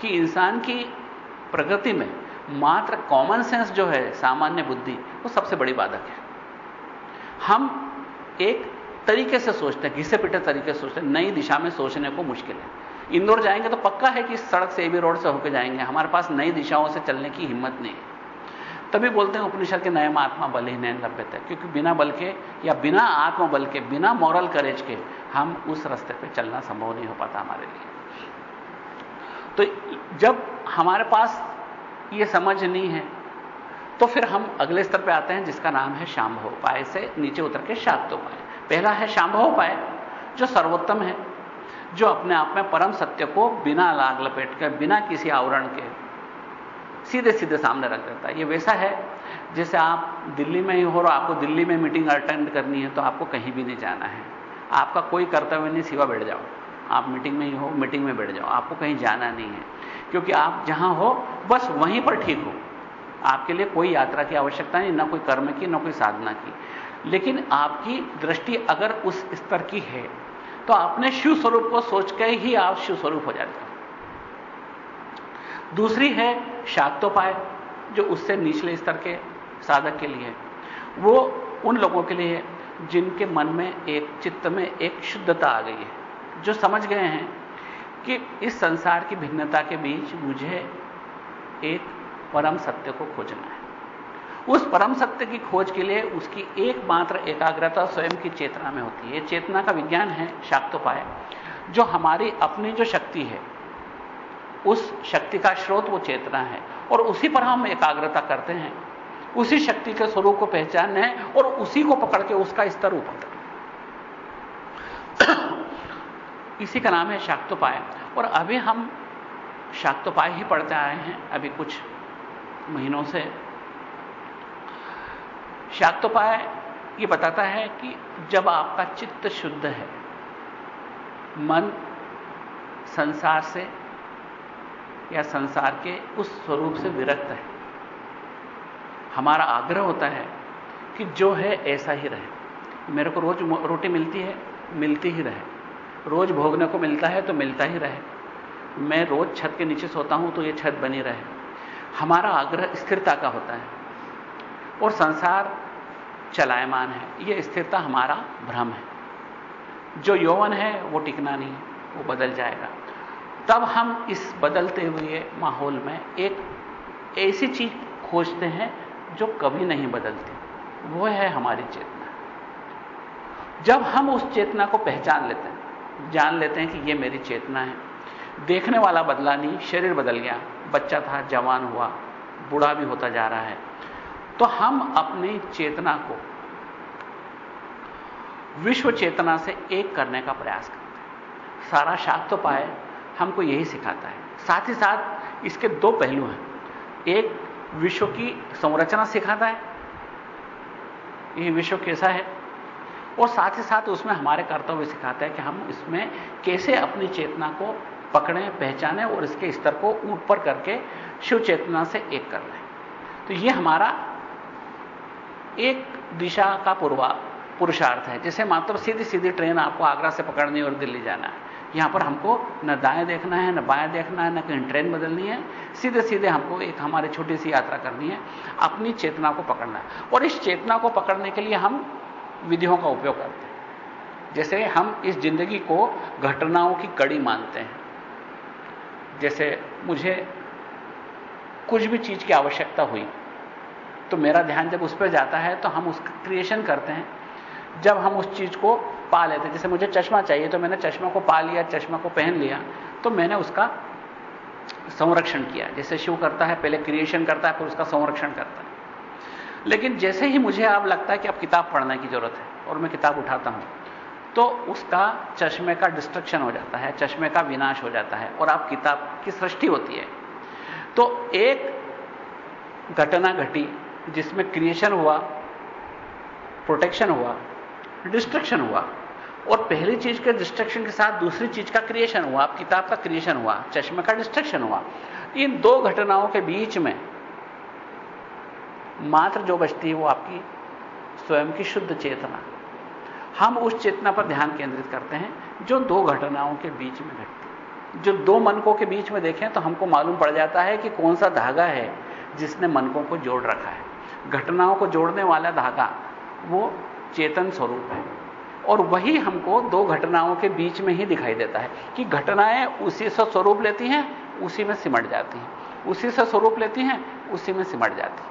कि इंसान की प्रगति में मात्र कॉमन सेंस जो है, सामान्य बुद्धि, वो सबसे बड़ी बाधक है। हम एक तरीके से सोचते हैं, घिसे पिटे तरीके से सोचते हैं, नई दिशा में सोचने को मुश्किल है। इंदौर जाएँगे तो पक्का है कि इस सड़क से एबी रोड से होकर जाएँगे। हमारे पास नई दिशाओं से चलने की हिम्मत नहीं है। तभी बोलते हैं उपनिषद के नए आत्मा बल ही लभ्यत है क्योंकि बिना बल के या बिना आत्मबल के, बिना मॉरल करेज के हम उस रास्ते पे चलना संभव नहीं हो पाता हमारे लिए। तो जब हमारे पास ये समझ नहीं है तो फिर हम अगले स्तर पे आते हैं, जिसका नाम है शांभव उपाय से नीचे उतर के शाक्त उपाय पहला है शांभव उपाय, जो सर्वोत्तम है। जो अपने आप में परम सत्य को बिना लाग लपेट कर बिना किसी आवरण के सीधे सीधे सामने रख देता है। ये वैसा है, जैसे आप दिल्ली में ही हो और आपको दिल्ली में मीटिंग अटेंड करनी है तो आपको कहीं भी नहीं जाना है। आपका कोई कर्तव्य नहीं, सिवा बैठ जाओ। आप मीटिंग में ही हो, मीटिंग में बैठ जाओ। आपको कहीं जाना नहीं है। क्योंकि आप जहाँ हो, बस वहीं पर ठीक हो। आपके लिए कोई यात्रा की आवश्यकता नहीं, ना कोई कर्म की, ना कोई साधना की। लेकिन आपकी दृष्टि अगर उस स्तर की है तो अपने शिव स्वरूप को सोच के ही आप शिव स्वरूप हो जाते हो। दूसरी है शाक्तोपाय, जो उससे निचले स्तर के साधक के लिए। वो उन लोगों के लिए जिनके मन में एक, चित्त में एक शुद्धता आ गई है, जो समझ गए हैं कि इस संसार की भिन्नता के बीच मुझे एक परम सत्य को खोजना है। उस परम सत्य की खोज के लिए उसकी एकमात्र एकाग्रता स्वयं की चेतना में होती है। चेतना का विज्ञान है, शाक्तोपाय। जो हमारी अपनी जो शक्ति है, उस शक्ति का स्रोत वो चेतना है और उसी पर हम एकाग्रता करते हैं। उसी शक्ति के स्वरूप को पहचानना है और उसी को पकड़ के उसका स्तर ऊपर। इसी का नाम है शाक्तोपाय। और अभी हम शाक्तोपाय ही पढ़ते आए हैं, अभी कुछ महीनों से। शाक्तोपाय ये बताता है कि जब आपका चित्त शुद्ध है, मन संसार से या संसार के उस स्वरूप से विरक्त है, हमारा आग्रह होता है कि जो है ऐसा ही रहे। मेरे को रोज रोटी मिलती है, मिलती ही रहे। रोज भोगने को मिलता है तो मिलता ही रहे। मैं रोज छत के नीचे सोता हूँ तो यह छत बनी रहे। हमारा आग्रह स्थिरता का होता है। और संसार चलायमान है। यह स्थिरता हमारा भ्रम है। जो यौवन है, वो टिकना नहीं, वो बदल जाएगा। तब हम इस बदलते हुए माहौल में एक ऐसी चीज़ खोजते हैं, जो कभी नहीं बदलती। वो है हमारी चेतना। जब हम उस चेतना को पहचान लेते हैं, जान लेते हैं कि ये मेरी चेतना है। देखने वाला बदला नहीं, शरीर बदल गया। बच्चा था, जवान हुआ, बूढ़ा भी होता जा रहा है। तो हम अपनी चेतना को, विश्व चेतना से एक करने का प्रयास करते हैं। सारा शाक तो पाए, हमको यही सिखाता है। साथ ही साथ इसके दो पहलू हैं। एक, विश्व की संरचना सिखाता है। ये विश्व कैसा है? और साथ ही साथ उसमें हमारे कर्तव्य सिखाता है कि हम इसमें कैसे अपनी चेतना को पकड़ें, पहचानें और इसके स्तर को ऊपर करके शिव चेतना से एक कर लें। तो ये हमारा एक दिशा का पूर्वा, पुरुषार्थ है, जैसे मात्र सीधी सीधी ट्रेन आपको आगरा से पकड़नी और दिल्ली जाना है। यहाँ पर हमको न दाएँ देखना है, न बाएँ देखना है, न कहीं ट्रेन बदलनी है। सीधे सीधे हमको एक हमारी छोटी सी यात्रा करनी है, अपनी चेतना को पकड़ना है। और इस चेतना को पकड़ने के लिए हम विधियों का उपयोग करते हैं। जैसे हम इस ज़िंदगी को घटनाओं की कड़ी मानते हैं। जैसे मुझे कुछ भी चीज़ की आवश्यकता हुई तो मेरा ध्यान जब उस पर जाता है तो हम उसका क्रिएशन करते हैं। जब हम उस चीज़ को पा लेते हैं, जैसे मुझे चश्मा चाहिए तो मैंने चश्मा को पा लिया, चश्मा को पहन लिया तो मैंने उसका संरक्षण किया। जैसे शिव करता है, पहले क्रिएशन करता है, फिर उसका संरक्षण करता है। लेकिन जैसे ही मुझे अब लगता है कि अब किताब पढ़ने की ज़रूरत है, और मैं किताब उठाता हूँ तो उसका चश्मे का डिस्ट्रक्शन हो जाता है, चश्मे का विनाश हो जाता है, और आप किताब की सृष्टि होती है। तो एक घटना घटी जिसमें क्रिएशन हुआ प्रोटेक्शन हुआ डिस्ट्रक्शन हुआ। और पहली चीज़ के डिस्ट्रक्शन के साथ दूसरी चीज़ का क्रिएशन हुआ, आप किताब का क्रिएशन हुआ, चश्मे का डिस्ट्रक्शन हुआ। इन दो घटनाओं के बीच में मात्र जो बचती है वो आपकी स्वयं की शुद्ध चेतना। हम उस चेतना पर ध्यान केंद्रित करते हैं, जो दो घटनाओं के बीच में घटती जो दो मनकों के बीच में देखें तो हमको मालूम पड़ जाता है कि कौन सा धागा है जिसने मनकों को जोड़ रखा है। घटनाओं को जोड़ने वाला धागा, वो चेतन स्वरूप है। और वही हमको दो घटनाओं के बीच में ही दिखाई देता है कि घटनाएँ उसी से स्वरूप लेती हैं, उसी में सिमट जाती हैं। उसी से स्वरूप लेती हैं, उसी में सिमट जाती हैं।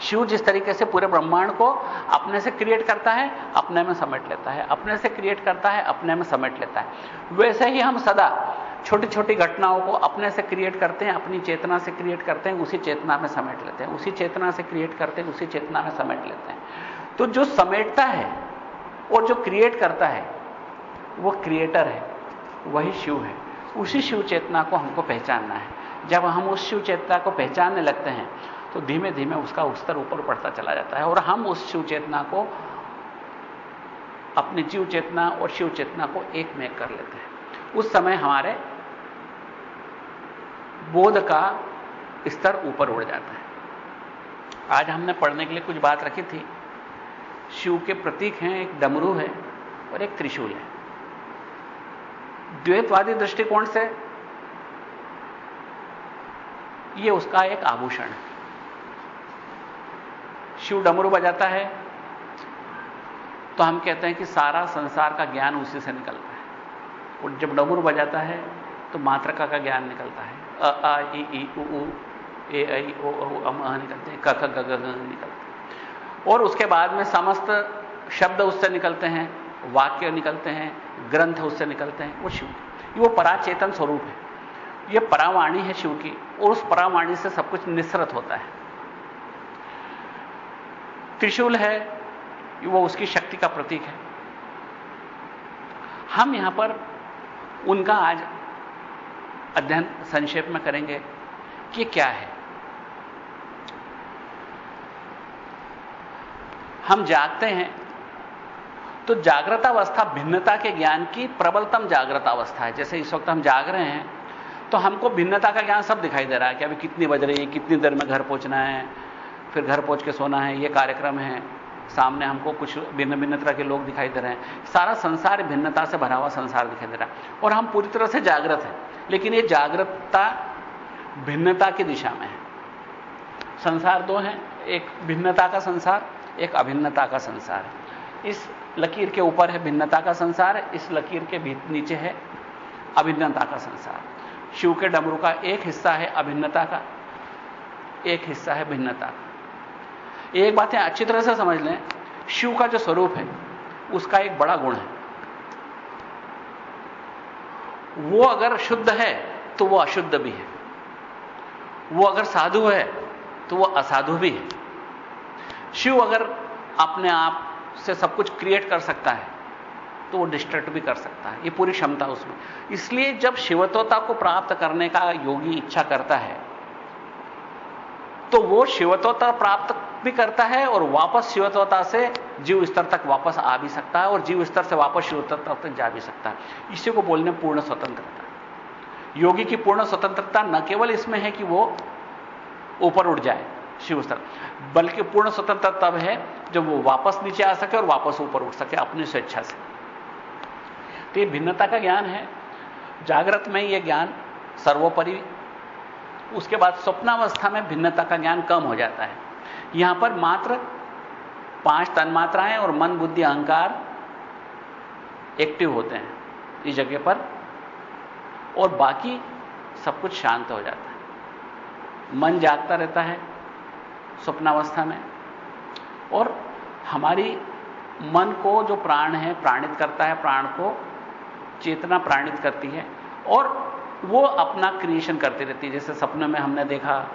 शिव जिस तरीके से पूरे ब्रह्मांड को अपने से क्रिएट करता है, अपने में समेट लेता है। अपने से क्रिएट करता है, अपने में समेट लेता है। वैसे ही हम सदा छोटी छोटी घटनाओं को अपने से क्रिएट करते हैं, अपनी चेतना से क्रिएट करते हैं, उसी चेतना में समेट लेते हैं। उसी चेतना से क्रिएट करते हैं, उसी चेतना में समेट लेते हैं। तो जो समेटता है और जो क्रिएट करता है, वो क्रिएटर है, वही शिव है। उसी शिव चेतना को हमको पहचानना है। जब हम उस शिव चेतना को पहचानने लगते हैं तो धीमे धीमे उसका स्तर ऊपर पड़ता चला जाता है और हम उस शिव चेतना को, अपनी जीव चेतना और शिव चेतना को एक में कर लेते हैं। उस समय हमारे बोध का स्तर ऊपर उड़ जाता है। आज हमने पढ़ने के लिए कुछ बात रखी थी। शिव के प्रतीक हैं, एक डमरू है और एक त्रिशूल है। द्वैतवादी दृष्टिकोण से यह उसका एक आभूषण है। शिव डमरू बजाता है तो हम कहते हैं कि सारा संसार का ज्ञान उसी से निकलता है। और जब डमरू बजाता है तो मात्रका का ज्ञान निकलता है। अ ए आई ओ अम निकलते हैं क, ख, ग निकलते हैं और उसके बाद में समस्त शब्द उससे निकलते हैं, वाक्य निकलते हैं, ग्रंथ उससे निकलते हैं, वो शिव वो पराचेतन स्वरूप है। ये परावाणी है शिव की, और उस परावाणी से सब कुछ निसरत होता है। त्रिशूल है वो उसकी शक्ति का प्रतीक है। हम यहाँ पर उनका आज अध्ययन संक्षेप में करेंगे कि क्या है। हम जागते हैं तो जागृत अवस्था भिन्नता के ज्ञान की प्रबलतम जागृत अवस्था है। जैसे इस वक्त हम जाग रहे हैं तो हमको भिन्नता का ज्ञान सब दिखाई दे रहा है कि अभी कितनी बज रही है, कितनी देर में घर पहुँचना है, फिर घर पहुँच के सोना है, ये कार्यक्रम है, सामने हमको कुछ भिन्न भिन्न तरह के लोग दिखाई दे रहे हैं। सारा संसार भिन्नता से भरा हुआ संसार दिखाई दे रहा है। और हम पूरी तरह से जागृत हैं। लेकिन ये जागृतता, भिन्नता की दिशा में है। संसार दो हैं, एक भिन्नता का संसार, एक अभिन्नता का संसार है। इस लकीर के ऊपर है भिन्नता का संसार, इस लकीर के नीचे है अभिन्नता का संसार। शिव के डमरू का एक हिस्सा है अभिन्नता का, एक हिस्सा है भिन्नता का। एक बात अच्छी तरह से समझ लें, शिव का जो स्वरूप है, उसका एक बड़ा गुण है। वो अगर शुद्ध है तो वो अशुद्ध भी है। वो अगर साधु है तो वो असाधु भी है। शिव अगर अपने आप से सब कुछ क्रिएट कर सकता है तो वो डिस्ट्रक्ट भी कर सकता है। ये पूरी क्षमता उसमें। इसलिए जब शिवत्वता को प्राप्त करने का योगी इच्छा करता है तो वो शिवत्वता प्राप्त भी करता है और वापस शिवत्वता से जीव स्तर तक वापस आ भी सकता है और जीव स्तर से वापस शिवत्वता तक जा भी सकता है। इसी को बोलने पूर्ण स्वतंत्रता। योगी की पूर्ण स्वतंत्रता न केवल इसमें है कि वो ऊपर उठ जाए, शिव स्तर, बल्कि पूर्ण स्वतंत्रता तब है जब वो वापस नीचे आ सके और वापस ऊपर उठ सके अपनी स्वेच्छा से। तो ये भिन्नता का ज्ञान है। जागृत में यह ज्ञान सर्वोपरि, उसके बाद स्वप्नावस्था में भिन्नता का ज्ञान कम हो जाता है। यहाँ पर मात्र पाँच तन्मात्राएँ और मन, बुद्धि, अहंकार एक्टिव होते हैं इस जगह पर, और बाकी सब कुछ शांत हो जाता है। मन जागता रहता है स्वप्नावस्था में, और हमारी मन को जो प्राण है, प्राणित करता है, प्राण को चेतना प्राणित करती है, और वो अपना क्रिएशन करती रहती है। जैसे सपने में हमने देखा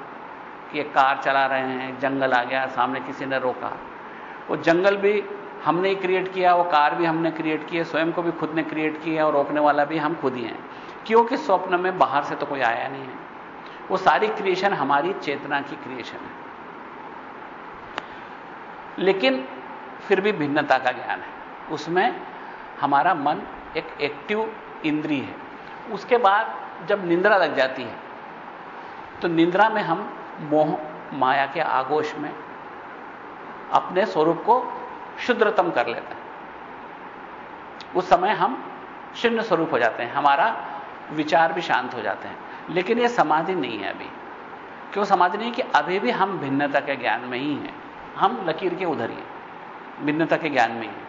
एक कार चला रहे हैं, जंगल आ गया, सामने किसी ने रोका। वो जंगल भी हमने ही क्रिएट किया, वो कार भी हमने क्रिएट की है, स्वयं को भी खुद ने क्रिएट किया और रोकने वाला भी हम खुद ही हैं। क्योंकि स्वप्न में बाहर से तो कोई आया नहीं है। वो सारी क्रिएशन हमारी चेतना की क्रिएशन है। लेकिन फिर भी भिन्नता का ज्ञान है। उसमें हमारा मन एक एक्टिव इंद्री है। उसके बाद जब निंद्रा लग जाती है तो निंद्रा में हम मोह माया के आगोश में अपने स्वरूप को शुद्रतम कर लेते हैं। उस समय हम शून्य स्वरूप हो जाते हैं, हमारा विचार भी शांत हो जाते हैं। लेकिन यह समाधि नहीं है अभी। क्यों समाधि नहीं कि अभी भी हम भिन्नता के ज्ञान में ही हैं। हम लकीर के उधर ही। भिन्नता के ज्ञान में ही हैं।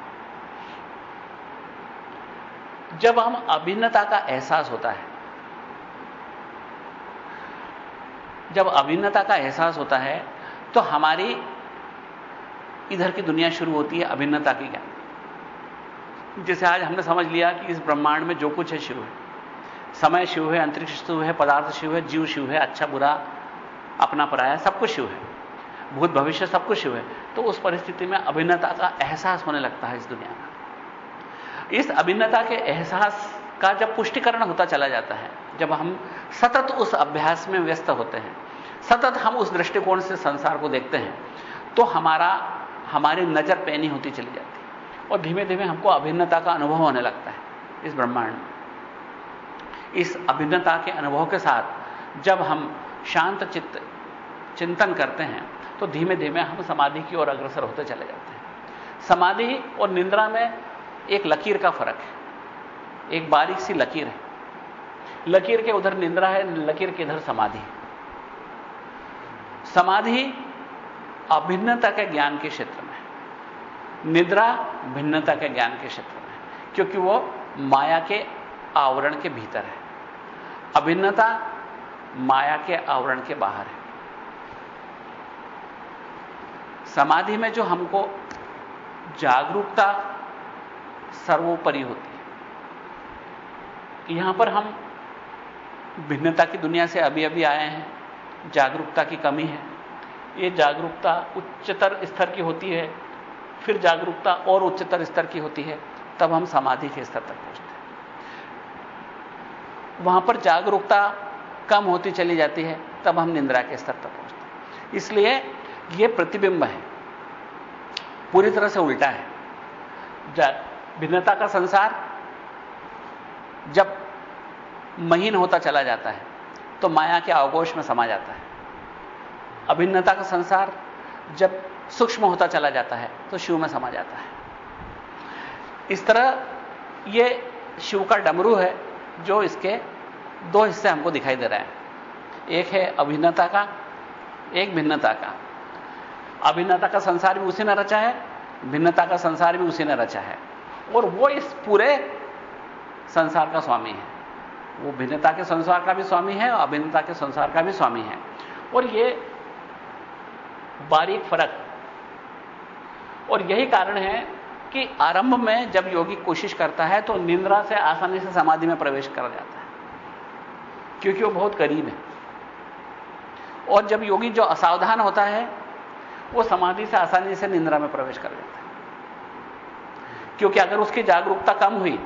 जब हम अभिन्नता का एहसास होता है जब अभिन्नता का एहसास होता है तो हमारी इधर की दुनिया शुरू होती है अभिन्नता की ज्ञान। जैसे आज हमने समझ लिया कि इस ब्रह्मांड में जो कुछ है शिव है। समय शिव है, अंतरिक्ष शिव है, पदार्थ शिव है, जीव शिव है अच्छा बुरा अपना पराया, सब कुछ शिव है। भूत भविष्य सब कुछ शिव है। तो उस परिस्थिति में अभिन्नता का एहसास होने लगता है इस दुनिया का इस अभिन्नता के एहसास का जब पुष्टिकरण होता चला जाता है जब हम सतत उस अभ्यास में व्यस्त होते हैं, सतत हम उस दृष्टिकोण से संसार को देखते हैं तो हमारा, हमारी नज़र पैनी होती चली जाती है और धीमे धीमे हमको अभिन्नता का अनुभव होने लगता है इस ब्रह्मांड में। इस अभिन्नता के अनुभव के साथ जब हम शांत चित्त, चिंतन करते हैं तो धीमे धीमे हम समाधि की ओर अग्रसर होते चले जाते हैं। समाधि और निंद्रा में एक लकीर का फ़र्क है, एक बारीक सी लकीर है। लकीर के उधर निंद्रा है, लकीर के इधर समाधि समाधि अभिन्नता के ज्ञान के क्षेत्र में निद्रा भिन्नता के ज्ञान के क्षेत्र में क्योंकि वो माया के आवरण के भीतर है। अभिन्नता माया के आवरण के बाहर है। समाधि में जो हमको जागरूकता सर्वोपरि होती है। यहाँ पर हम भिन्नता की दुनिया से अभी अभी आए हैं, जागरूकता की कमी है। ये जागरूकता उच्चतर स्तर की होती है, फिर जागरूकता और उच्चतर स्तर की होती है, तब हम समाधि के स्तर तक पहुँचते हैं। वहाँ पर जागरूकता कम होती चली जाती है, तब हम निंद्रा के स्तर तक पहुँचते हैं। इसलिए यह प्रतिबिंब है। पूरी तरह से उल्टा है। भिन्नता का संसार, जब महीन होता चला जाता है तो माया के अवगोश में समा जाता है। अभिन्नता का संसार जब सूक्ष्म होता चला जाता है तो शिव में समा जाता है। इस तरह यह शिव का डमरू है, जो इसके दो हिस्से हमको दिखाई दे रहे हैं। एक है अभिन्नता का, एक भिन्नता का। अभिन्नता का संसार भी उसी ने रचा है, भिन्नता का संसार भी उसी ने रचा है। और वो इस पूरे संसार का स्वामी है। वो भिन्नता के संसार का भी स्वामी है और अभिन्नता के संसार का भी स्वामी है। और ये बारीक फ़र्क, और यही कारण है कि आरंभ में जब योगी कोशिश करता है तो निंद्रा से आसानी से समाधि में प्रवेश कर जाता है, क्योंकि वो बहुत करीब है। और जब योगी जो असावधान होता है, वो समाधि से आसानी से निंद्रा में प्रवेश कर जाता है। क्योंकि अगर उसकी जागरूकता कम हुई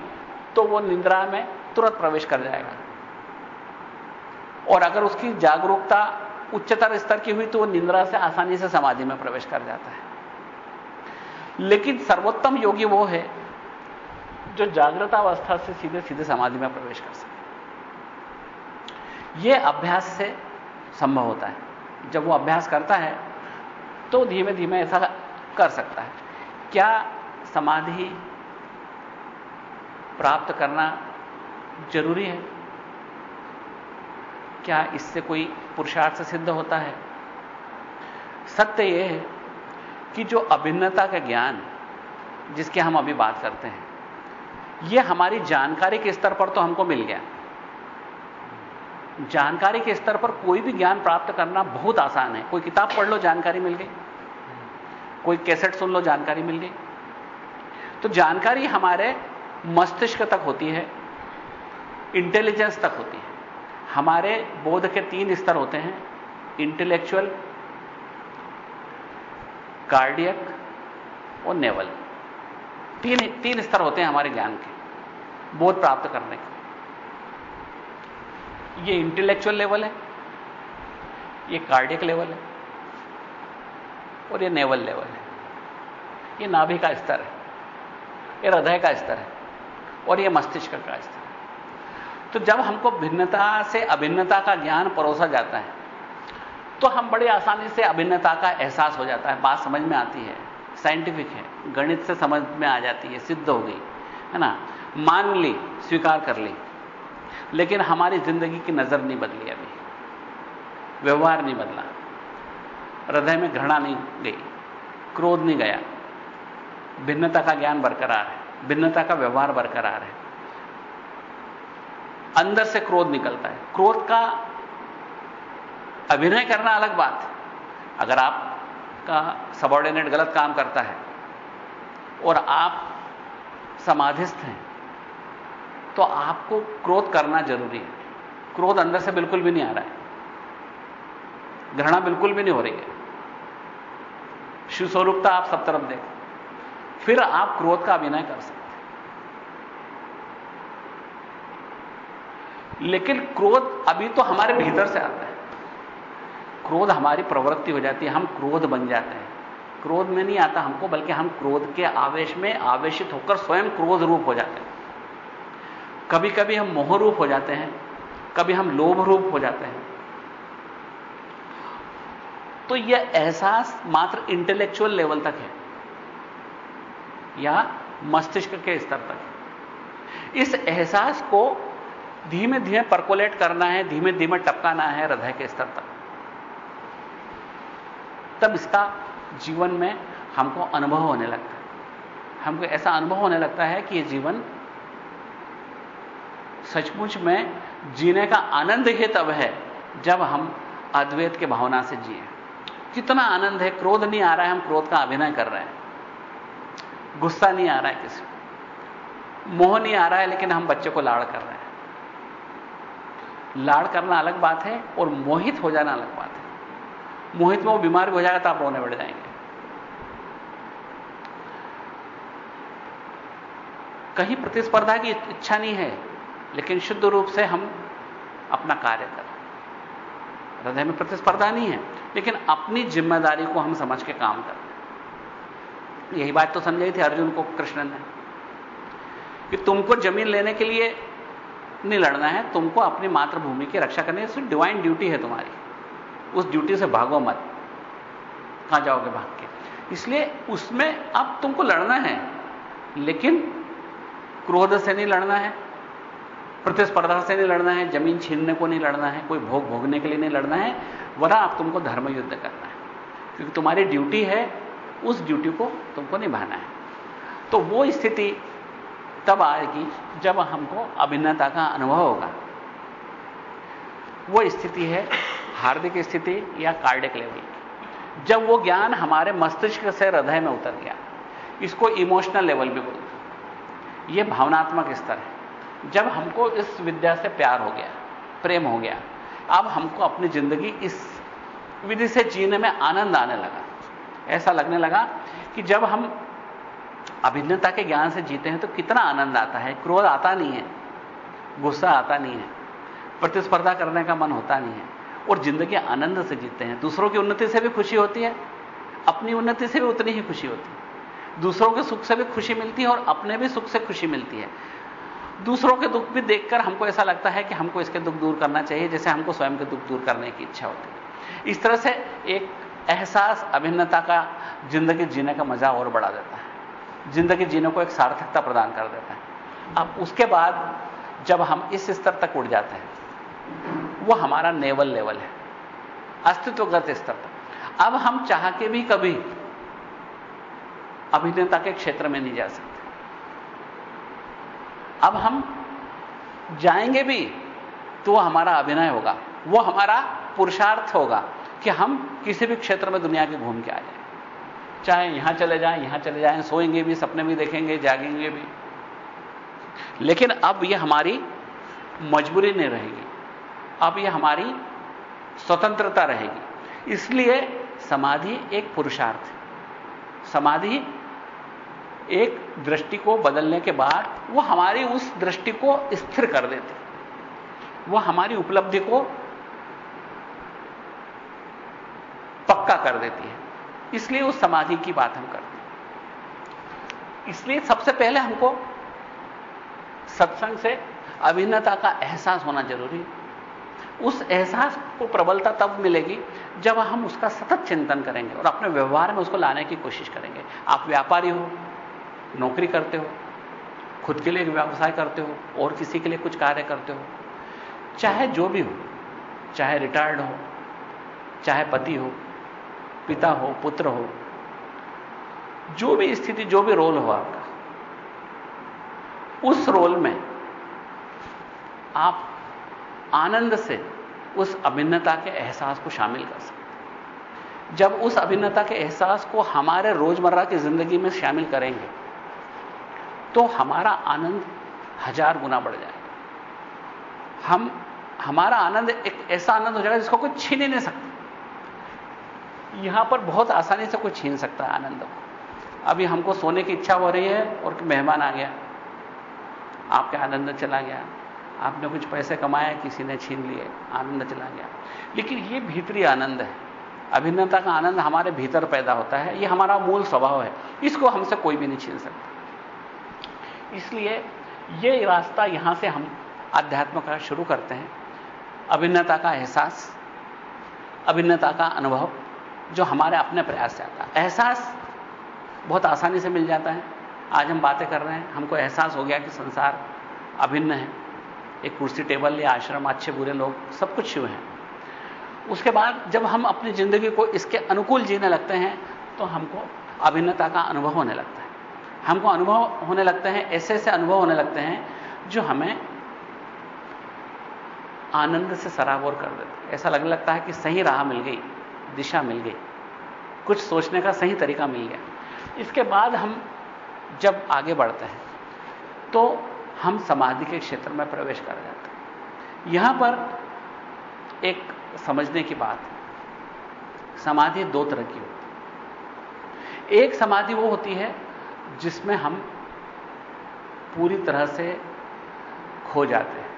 तो वो निंद्रा में तुरंत प्रवेश कर जाएगा। और अगर उसकी जागरूकता उच्चतर स्तर की हुई तो वो निंद्रा से आसानी से समाधि में प्रवेश कर जाता है। लेकिन सर्वोत्तम योगी वो है जो जागृता अवस्था से सीधे सीधे समाधि में प्रवेश कर सके। यह अभ्यास से संभव होता है। जब वो अभ्यास करता है तो धीमे धीमे ऐसा कर सकता है। क्या समाधि प्राप्त करना ज़रूरी है। क्या इससे कोई पुरुषार्थ सिद्ध होता है? सत्य यह है कि जो अभिन्नता का ज्ञान जिसके हम अभी बात करते हैं यह हमारी जानकारी के स्तर पर तो हमको मिल गया। जानकारी के स्तर पर कोई भी ज्ञान प्राप्त करना बहुत आसान है। कोई किताब पढ़ लो, जानकारी मिल गई। कोई कैसेट सुन लो, जानकारी मिल गई। तो जानकारी हमारे मस्तिष्क तक होती है। इंटेलिजेंस तक होती है। हमारे बोध के तीन स्तर होते हैं इंटेलेक्चुअल कार्डियक और नेवल तीन तीन स्तर होते हैं हमारे ज्ञान के, बोध प्राप्त करने के। ये इंटेलेक्चुअल लेवल है, ये कार्डियक लेवल है, और ये नेवल लेवल है। ये नाभि का स्तर है, ये हृदय का स्तर है, और ये मस्तिष्क का स्तर तो जब हमको भिन्नता से अभिन्नता का ज्ञान परोसा जाता है तो हम बड़ी आसानी से अभिन्नता का एहसास हो जाता है। बात समझ में आती है साइंटिफिक है, गणित से समझ में आ जाती है, सिद्ध हो गई, है ना? मान ली, स्वीकार कर ली, लेकिन हमारी ज़िंदगी की नज़र नहीं बदली अभी। व्यवहार नहीं बदला। हृदय में घृणा नहीं गई, क्रोध नहीं गया। भिन्नता का ज्ञान बरकरार है, भिन्नता का व्यवहार बरकरार है। अंदर से क्रोध निकलता है। क्रोध का अभिनय करना अलग बात है। अगर आपका सबॉर्डिनेट गलत काम करता है और आप समाधिस्थ हैं तो आपको क्रोध करना ज़रूरी है। क्रोध अंदर से बिल्कुल भी नहीं आ रहा है। घृणा बिल्कुल भी नहीं हो रही है। शिवस्वरूपता आप सब तरफ़ देख। फिर आप क्रोध का अभिनय कर सकते लेकिन क्रोध अभी तो हमारे भीतर से आता है। क्रोध हमारी प्रवृत्ति हो जाती है, हम क्रोध बन जाते हैं। क्रोध में नहीं आता हमको, बल्कि हम क्रोध के आवेश में आवेशित होकर स्वयं क्रोध रूप हो जाते हैं। कभी कभी हम मोह रूप हो जाते हैं, कभी हम लोभ रूप हो जाते हैं। तो यह एहसास मात्र इंटेलेक्चुअल लेवल तक है, या मस्तिष्क के स्तर तक है। इस एहसास को धीमे धीमे परकोलेट करना है धीमे धीमे टपकाना है हृदय के स्तर तक। तब इसका जीवन में हमको अनुभव होने लगता है। हमको ऐसा अनुभव होने लगता है कि यह जीवन सचमुच में जीने का आनंद ही तब है, जब हम अद्वैत के भावना से जिए। कितना आनंद है, क्रोध नहीं आ रहा है, हम क्रोध का अभिनय कर रहे हैं। गुस्सा नहीं आ रहा है किसी को। मोह नहीं आ रहा है, लेकिन हम बच्चे को लाड़ कर रहे हैं। लाड़ करना अलग बात है और मोहित हो जाना अलग बात है। मोहित में वो बीमार भी हो जाएगा तो आप रोने बढ़ जाएँगे। कहीं प्रतिस्पर्धा की इच्छा नहीं है, लेकिन शुद्ध रूप से हम अपना कार्य कर। हृदय में प्रतिस्पर्धा नहीं है, लेकिन अपनी ज़िम्मेदारी को हम समझ के काम कर। यही बात तो समझाई थी अर्जुन को कृष्ण ने, कि तुमको ज़मीन लेने के लिए नहीं लड़ना है, तुमको अपनी मातृभूमि की रक्षा करनी है, सिर्फ़ डिवाइन ड्यूटी है तुम्हारी। उस ड्यूटी से भागो मत। कहाँ जाओगे भाग के? इसलिए उसमें अब तुमको लड़ना है, लेकिन क्रोध से नहीं लड़ना है, प्रतिस्पर्धा से नहीं लड़ना है, ज़मीन छीनने को नहीं लड़ना है, कोई भोग भोगने के लिए नहीं लड़ना है, वरना आप तुमको धर्म युद्ध करना है। क्योंकि तुम्हारी ड्यूटी है, उस ड्यूटी को तुमको निभाना है। तो वो स्थिति तब आएगी जब हमको अभिन्नता का अनुभव होगा। वो स्थिति है हार्दिक स्थिति या कार्डिक लेवल। जब वो ज्ञान हमारे मस्तिष्क से हृदय में उतर गया, इसको इमोशनल लेवल भी बोलते ये भावनात्मक स्तर है। जब हमको इस विद्या से प्यार हो गया, प्रेम हो गया, अब हमको अपनी ज़िंदगी इस विधि से जीने में आनंद आने लगा। ऐसा लगने लगा कि जब हम अभिन्नता के ज्ञान से जीते हैं तो कितना आनंद आता है, क्रोध आता नहीं है, गुस्सा आता नहीं है, प्रतिस्पर्धा करने का मन होता नहीं है, और ज़िंदगी आनंद से जीते हैं। दूसरों की उन्नति से भी खुशी होती है, अपनी उन्नति से भी उतनी ही खुशी होती है। दूसरों के सुख से भी खुशी मिलती है और अपने भी सुख से खुशी मिलती है। दूसरों के दुख भी देखकर हमको ऐसा लगता है कि हमको इसके दुख दूर करना चाहिए, जैसे हमको स्वयं के दुख दूर करने की इच्छा होती है। इस तरह से एक एहसास, अभिन्नता का ज़िंदगी जीने का मज़ा और बढ़ा देता है। ज़िंदगी जीने को एक सार्थकता प्रदान कर देता है। अब उसके बाद जब हम इस स्तर तक उड़ जाते हैं, वो हमारा नेवल लेवल है, अस्तित्वगत स्तर तक अब हम चाह के भी कभी अभिनेता के क्षेत्र में नहीं जा सकते। अब हम जाएँगे भी तो वो हमारा अभिनय होगा, वो हमारा पुरुषार्थ होगा कि हम किसी भी क्षेत्र में दुनिया के घूम के आ जाए। चाहे, यहाँ चले जाएँ, यहाँ चले जाएँ, सोएँगे भी, सपने भी देखेंगे, जागेंगे भी। लेकिन अब यह हमारी मजबूरी नहीं रहेगी। अब यह हमारी स्वतंत्रता रहेगी। इसलिए समाधि एक पुरुषार्थ समाधि एक दृष्टि को बदलने के बाद वो हमारी उस दृष्टि को स्थिर कर देती वो हमारी उपलब्धि को पक्का कर देती है। इसलिए उस समाधि की बात हम करते हैं। इसलिए सबसे पहले हमको सत्संग से अभिन्नता का एहसास होना ज़रूरी है। उस एहसास को प्रबलता तब मिलेगी जब हम उसका सतत चिंतन करेंगे और अपने व्यवहार में उसको लाने की कोशिश करेंगे। आप व्यापारी हो, नौकरी करते हो, खुद के लिए व्यवसाय करते हो, और किसी के लिए कुछ कार्य करते हो, चाहे जो भी हो, चाहे रिटायर्ड हो, चाहे पति हो पिता हो, पुत्र हो, जो भी स्थिति, जो भी रोल हो आपका, उस रोल में आप आनंद से उस अभिन्नता के एहसास को शामिल कर सकते जब उस अभिन्नता के एहसास को हमारे रोज़मर्रा की ज़िंदगी में शामिल करेंगे तो हमारा आनंद हज़ार गुना बढ़ जाएगा। हम, हमारा आनंद एक ऐसा आनंद हो जाएगा जिसको कोई छीन ही नहीं सकता। यहाँ पर बहुत आसानी से कोई छीन सकता है आनंद को। अभी हमको सोने की इच्छा हो रही है और मेहमान आ गया। आपके आनंद चला गया। आपने कुछ पैसे कमाए, किसी ने छीन लिए, आनंद चला गया। लेकिन ये भीतरी आनंद है। अभिन्नता का आनंद हमारे भीतर पैदा होता है। ये हमारा मूल स्वभाव है। इसको हमसे कोई भी नहीं छीन सकता। इसलिए ये रास्ता यहाँ से हम आध्यात्म का शुरू करते हैं। अभिन्नता का एहसास, अभिन्नता का अनुभव जो हमारे अपने प्रयास से आता है। एहसास बहुत आसानी से मिल जाता है। आज हम बातें कर रहे हैं, हमको एहसास हो गया कि संसार अभिन्न है। एक कुर्सी, टेबल या आश्रम, अच्छे बुरे लोग, सब कुछ शिव हैं। उसके बाद जब हम अपनी ज़िंदगी को इसके अनुकूल जीने लगते हैं तो हमको अभिन्नता का अनुभव होने लगता है। हमको अनुभव होने लगते हैं, ऐसे ऐसे अनुभव होने लगते हैं, जो हमें आनंद से सराबोर कर देते ऐसा लगने लगता है कि सही राह मिल गई। दिशा मिल गई। कुछ सोचने का सही तरीका मिल गया। इसके बाद हम जब आगे बढ़ते हैं तो हम समाधि के क्षेत्र में प्रवेश कर जाते हैं। यहाँ पर एक समझने की बात, समाधि दो तरह की होती है। एक समाधि वो होती है जिसमें हम पूरी तरह से खो जाते हैं।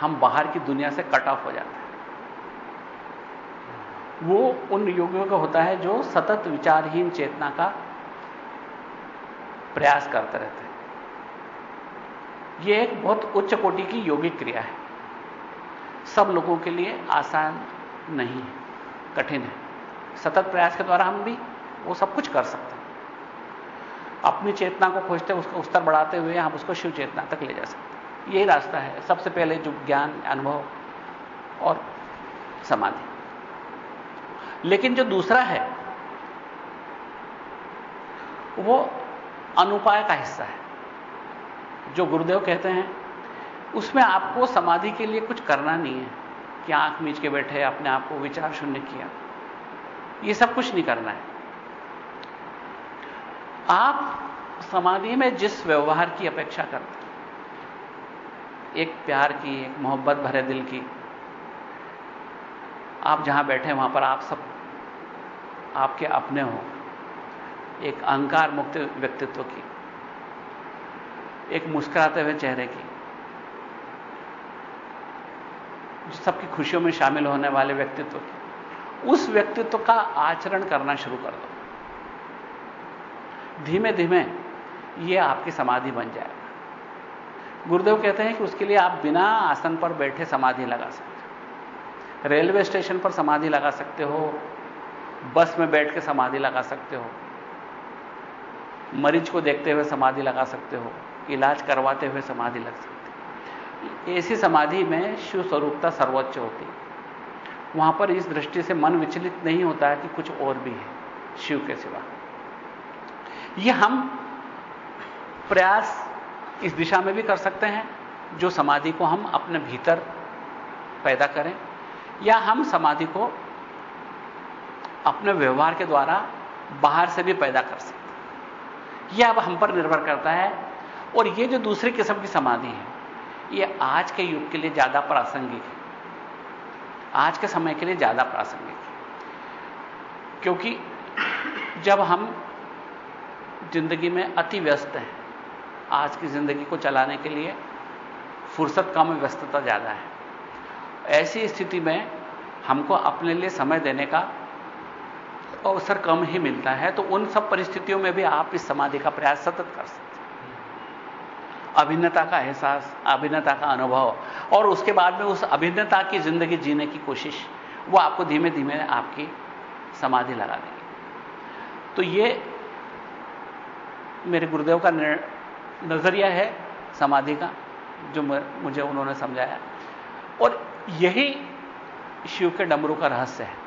हम बाहर की दुनिया से कट ऑफ़ हो जाते हैं। वो उन योगियों का होता है जो सतत विचारहीन चेतना का प्रयास करते रहते हैं। यह एक बहुत उच्च कोटि की योगिक क्रिया है। सब लोगों के लिए आसान नहीं है, कठिन है। सतत प्रयास के द्वारा हम भी वो सब कुछ कर सकते हैं। अपनी चेतना को खोजते, उसको स्तर बढ़ाते हुए हम उसको शिव चेतना तक ले जा सकते हैं। यही रास्ता है, सबसे पहले जो ज्ञान, अनुभव और समाधि। लेकिन जो दूसरा है, वो अनुपाय का हिस्सा है। जो गुरुदेव कहते हैं, उसमें आपको समाधि के लिए कुछ करना नहीं है कि आँख मीच के बैठे, अपने आप को विचार शून्य किया। ये सब कुछ नहीं करना है। आप समाधि में जिस व्यवहार की अपेक्षा करते हैं, एक प्यार की, एक मोहब्बत भरे दिल की, आप जहाँ बैठे वहाँ पर आप सब आपके अपने हो। एक अहंकार मुक्त व्यक्तित्व की, एक मुस्कुराते हुए चेहरे की सबकी खुशियों में शामिल होने वाले व्यक्तित्व की, उस व्यक्तित्व का आचरण करना शुरू कर दो। धीमे धीमे यह आपकी समाधि बन जाएगा। गुरुदेव कहते हैं कि उसके लिए आप बिना आसन पर बैठे समाधि लगा सकते हो। रेलवे स्टेशन पर समाधि लगा सकते हो बस में बैठ के समाधि लगा सकते हो। मरीज़ को देखते हुए समाधि लगा सकते हो। इलाज करवाते हुए समाधि लग सकते हो। ऐसी समाधि में शिव स्वरूपता सर्वोच्च होती है। वहाँ पर इस दृष्टि से मन विचलित नहीं होता है कि कुछ और भी है, शिव के सिवा। यह हम प्रयास इस दिशा में भी कर सकते हैं, जो समाधि को हम अपने भीतर पैदा करें, या हम समाधि को अपने व्यवहार के द्वारा बाहर से भी पैदा कर सकते यह अब हम पर निर्भर करता है। और यह जो दूसरी किस्म की समाधि है यह आज के युग के लिए ज़्यादा प्रासंगिक है। आज के समय के लिए ज़्यादा प्रासंगिक है। क्योंकि जब हम ज़िंदगी में अति व्यस्त हैं, आज की ज़िंदगी को चलाने के लिए फुर्सत कम व्यस्तता ज़्यादा है। ऐसी स्थिति में हमको अपने लिए समय देने का अवसर कम ही मिलता है तो उन सब परिस्थितियों में भी आप इस समाधि का प्रयास सतत कर सकते हैं। अभिन्नता का एहसास, अभिन्नता का अनुभव, और उसके बाद में उस अभिन्नता की ज़िंदगी जीने की कोशिश, वो आपको धीमे धीमे आपकी समाधि लगा देगी। तो ये मेरे गुरुदेव का नज़रिया है समाधि का, जो मुझे उन्होंने समझाया। और यही शिव के डमरू का रहस्य है।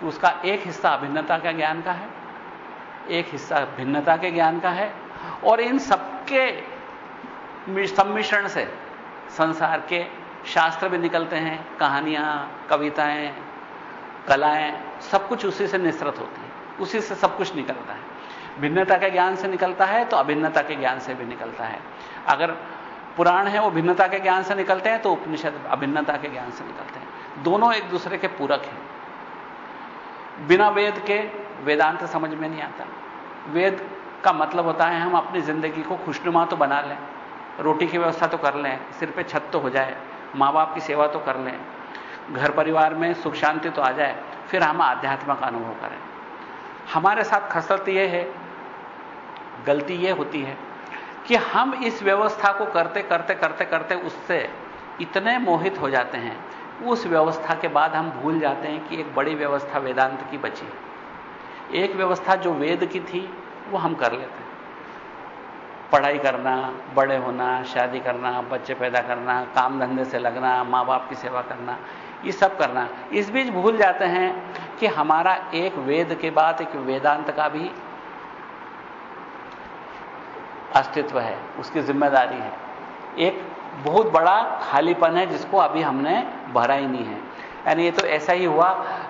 कि उसका एक हिस्सा अभिन्नता का ज्ञान का है, एक हिस्सा भिन्नता के ज्ञान का है, और इन सबके सम्मिश्रण से संसार के शास्त्र भी निकलते हैं, कहानियाँ, कविताएँ, कलाएँ, सब कुछ उसी से निसृत होती है, उसी से सब कुछ निकलता है। भिन्नता के ज्ञान से निकलता है तो अभिन्नता के ज्ञान से भी निकलता है। अगर पुराण है, वो भिन्नता के ज्ञान से निकलते हैं तो उपनिषद अभिन्नता के ज्ञान से निकलते हैं। दोनों एक दूसरे के पूरक हैं। बिना वेद के वेदांत समझ में नहीं आता। वेद का मतलब होता है हम अपनी ज़िंदगी को खुशनुमा तो बना लें, रोटी की व्यवस्था तो कर लें, सिर पे छत तो हो जाए माँ बाप की सेवा तो कर लें, घर परिवार में सुख शांति तो आ जाए, फिर हम आध्यात्म का अनुभव करें। हमारे साथ खसरत यह है, गलती यह होती है कि हम इस व्यवस्था को करते करते करते करते उससे इतने मोहित हो जाते हैं उस व्यवस्था के बाद हम भूल जाते हैं कि एक बड़ी व्यवस्था वेदांत की बची है। एक व्यवस्था जो वेद की थी, वो हम कर लेते हैं। पढ़ाई करना, बड़े होना, शादी करना, बच्चे पैदा करना, काम धंधे से लगना माँ बाप की सेवा करना, ये सब करना। इस बीच भूल जाते हैं कि हमारा एक वेद के बाद एक वेदांत का भी अस्तित्व है, उसकी ज़िम्मेदारी है। एक बहुत बड़ा खालीपन है जिसको अभी हमने भरा ही नहीं है। यानी ये तो ऐसा ही हुआ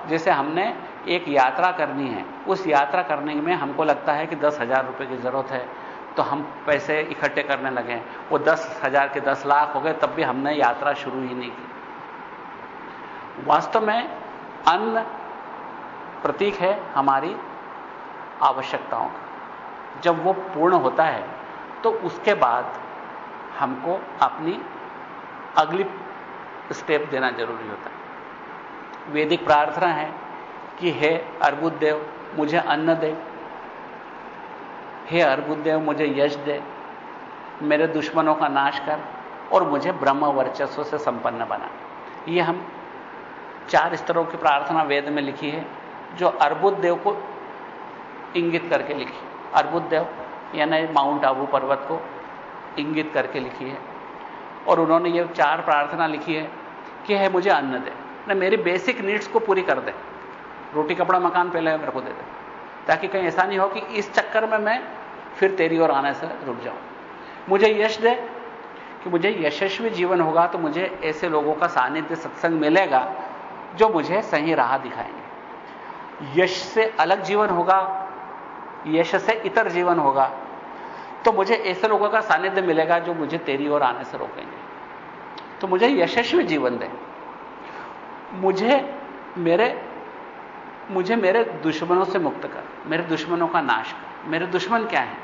जैसे हमने एक यात्रा करनी है। उस यात्रा करने में हमको लगता है कि दस हज़ार रुपए की ज़रूरत है। तो हम पैसे इकट्ठे करने लगे। वो दस हज़ार के दस लाख हो गए, तब भी हमने यात्रा शुरू ही नहीं की। वास्तव में अन्न प्रतीक है हमारी आवश्यकताओं का। जब वो पूर्ण होता है तो उसके बाद हमको अपनी अगली स्टेप देना ज़रूरी होता है। वैदिक प्रार्थना है कि हे अर्बुद देव मुझे अन्न दे। हे अर्बुद देव मुझे यश दे। मेरे दुश्मनों का नाश कर और मुझे ब्रह्म वर्चस्व से संपन्न बना। ये हम चार स्तरों की प्रार्थना वेद में लिखी है, जो अर्बुद देव को इंगित करके लिखी। अर्बुद देव यानी माउंट आबू पर्वत को इंगित करके लिखी है। और उन्होंने ये चार प्रार्थना लिखी है कि है, मुझे अन्न दे ना मेरी बेसिक नीड्स को पूरी कर दे। रोटी, कपड़ा, मकान पहले मेरे को दे दे। ताकि कहीं ऐसा नहीं हो कि इस चक्कर में मैं फिर तेरी ओर आने से रुक जाऊँ। मुझे यश दे कि मुझे यशस्वी जीवन होगा तो मुझे ऐसे लोगों का सानिध्य, सत्संग मिलेगा, जो मुझे सही राह दिखाएँगे। यश से अलग जीवन होगा, यश से इतर जीवन होगा तो मुझे ऐसे लोगों का सानिध्य मिलेगा, जो मुझे तेरी ओर आने से रोकेंगे। तो मुझे यशस्वी जीवन दे। मुझे मेरे मुझे मेरे दुश्मनों से मुक्त कर, मेरे दुश्मनों का नाश कर। मेरे दुश्मन क्या है?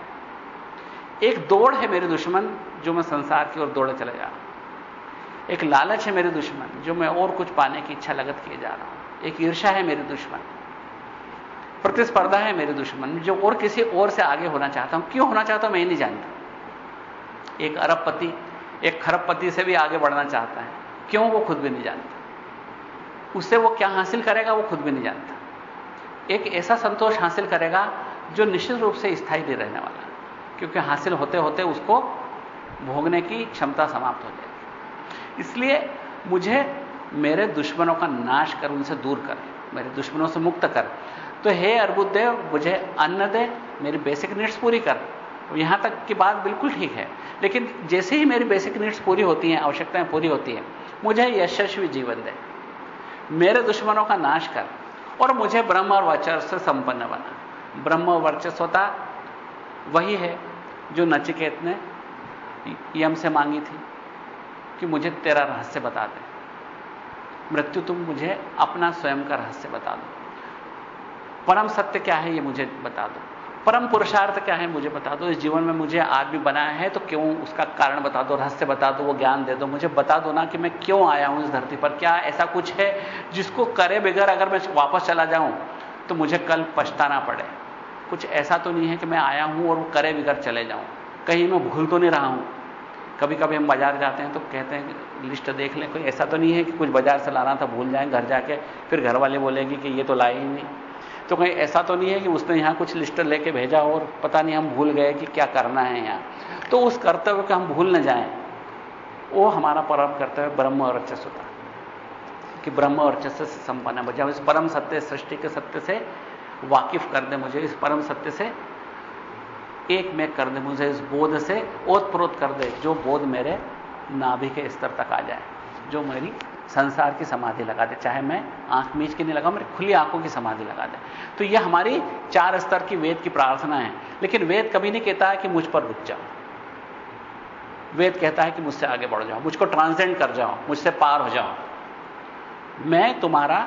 एक दौड़ है मेरे दुश्मन जो मैं संसार की ओर दौड़े चले जा रहा हूँ। एक लालच है मेरे दुश्मन जो मैं और कुछ पाने की इच्छा लगत किए जा रहा हूँ। एक ईर्षा है मेरे दुश्मन। प्रतिस्पर्धा है मेरे दुश्मन। जो और किसी और से आगे होना चाहता हूँ। क्यों होना चाहता हूँ मैं नहीं जानता। एक अरबपति एक खरबपति से भी आगे बढ़ना चाहता है। क्यों वो खुद भी नहीं जानता? उससे वो क्या हासिल करेगा, वो खुद भी नहीं जानता। एक ऐसा संतोष हासिल करेगा जो निश्चित रूप से स्थायी नहीं रहने वाला, क्योंकि हासिल होते होते उसको भोगने की क्षमता समाप्त हो जाएगी। इसलिए मुझे मेरे दुश्मनों का नाश कर, उनसे दूर कर, मेरे दुश्मनों से मुक्त कर। तो हे अर्बुदेव मुझे अन्न दे, मेरी बेसिक नीड्स पूरी कर। यहाँ तक की बात बिल्कुल ठीक है। लेकिन जैसे ही मेरी बेसिक नीड्स पूरी होती हैं, आवश्यकताएँ पूरी होती हैं, मुझे यशस्वी जीवन दे। मेरे दुश्मनों का नाश कर और मुझे ब्रह्म और वर्चस्व संपन्न बना। ब्रह्म और वर्चस्वता वही है जो नचिकेत ने यम से मांगी थी कि मुझे तेरा रहस्य बता दे। मृत्यु तुम मुझे अपना स्वयं का रहस्य बता दो। परम सत्य क्या है, ये मुझे बता दो। परम पुरुषार्थ क्या है मुझे बता दो, इस जीवन में मुझे आदमी बनाया है तो क्यों उसका कारण बता दो, रहस्य बता दो, वो ज्ञान दे दो, मुझे बता दो ना कि मैं क्यों आया हूँ इस धरती पर। क्या ऐसा कुछ है जिसको करे बगैर अगर मैं वापस चला जाऊँ तो मुझे कल पछताना पड़े? कुछ ऐसा तो नहीं है कि मैं आया हूँ और वो करे बगैर चले जाऊँ। कहीं मैं भूल तो नहीं रहा हूँ। कभी कभी हम बाज़ार जाते हैं तो कहते हैं लिस्ट देख लें। कोई ऐसा तो नहीं है कि कुछ बाज़ार से लाना था, भूल जाएँ, घर जाके फिर घर वाले बोलेंगे कि, ये तो लाए ही नहीं। तो कहीं ऐसा तो नहीं है कि उसने यहाँ कुछ लिस्ट लेके भेजा और पता नहीं हम भूल गए कि क्या करना है यहाँ। तो उस कर्तव्य को हम भूल न जाएँ। वो हमारा परम कर्तव्य ब्रह्म और होता कि। ब्रह्म और से संपन्न है। जब इस परम सत्य सृष्टि के सत्य से वाकिफ कर दे मुझे, इस परम सत्य से एक में कर दे मुझे, इस बोध से ओतप्रोत कर दे, जो बोध मेरे नाभि के स्तर तक आ जाए, जो मेरी संसार की समाधि लगा दे। चाहे मैं आँख मीच के नहीं लगा मेरी खुली आँखों की समाधि लगा दे। तो यह हमारी चार स्तर की वेद की प्रार्थना है। लेकिन वेद कभी नहीं कहता है कि मुझ पर रुक जाओ। वेद कहता है कि मुझसे आगे बढ़ जाओ, मुझको ट्रांसेंड कर जाओ, मुझसे पार हो जाओ। मैं तुम्हारा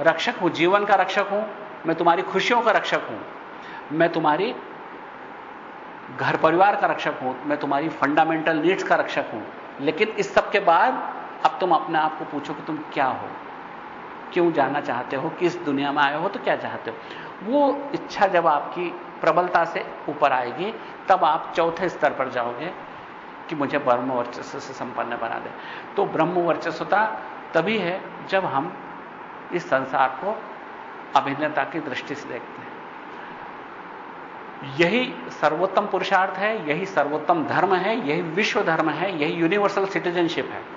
रक्षक हूँ, जीवन का रक्षक हूँ, मैं तुम्हारी खुशियों का रक्षक हूँ, मैं तुम्हारी घर परिवार का रक्षक हूँ, मैं तुम्हारी फंडामेंटल नीड्स का रक्षक हूँ। लेकिन इस सब के बाद तुम अपने आप को पूछो कि तुम क्या हो? क्यों जाना चाहते हो? किस दुनिया में आए हो? तो क्या चाहते हो? वो इच्छा जब आपकी प्रबलता से ऊपर आएगी, तब आप चौथे स्तर पर जाओगे कि मुझे ब्रह्म वर्चस्व से संपन्न बना दे। तो ब्रह्म वर्चस्वता तभी है जब हम इस संसार को अभिन्नता की दृष्टि से देखते हैं। यही सर्वोत्तम पुरुषार्थ है, यही सर्वोत्तम धर्म है, यही विश्व धर्म है, यही यूनिवर्सल सिटीजनशिप है।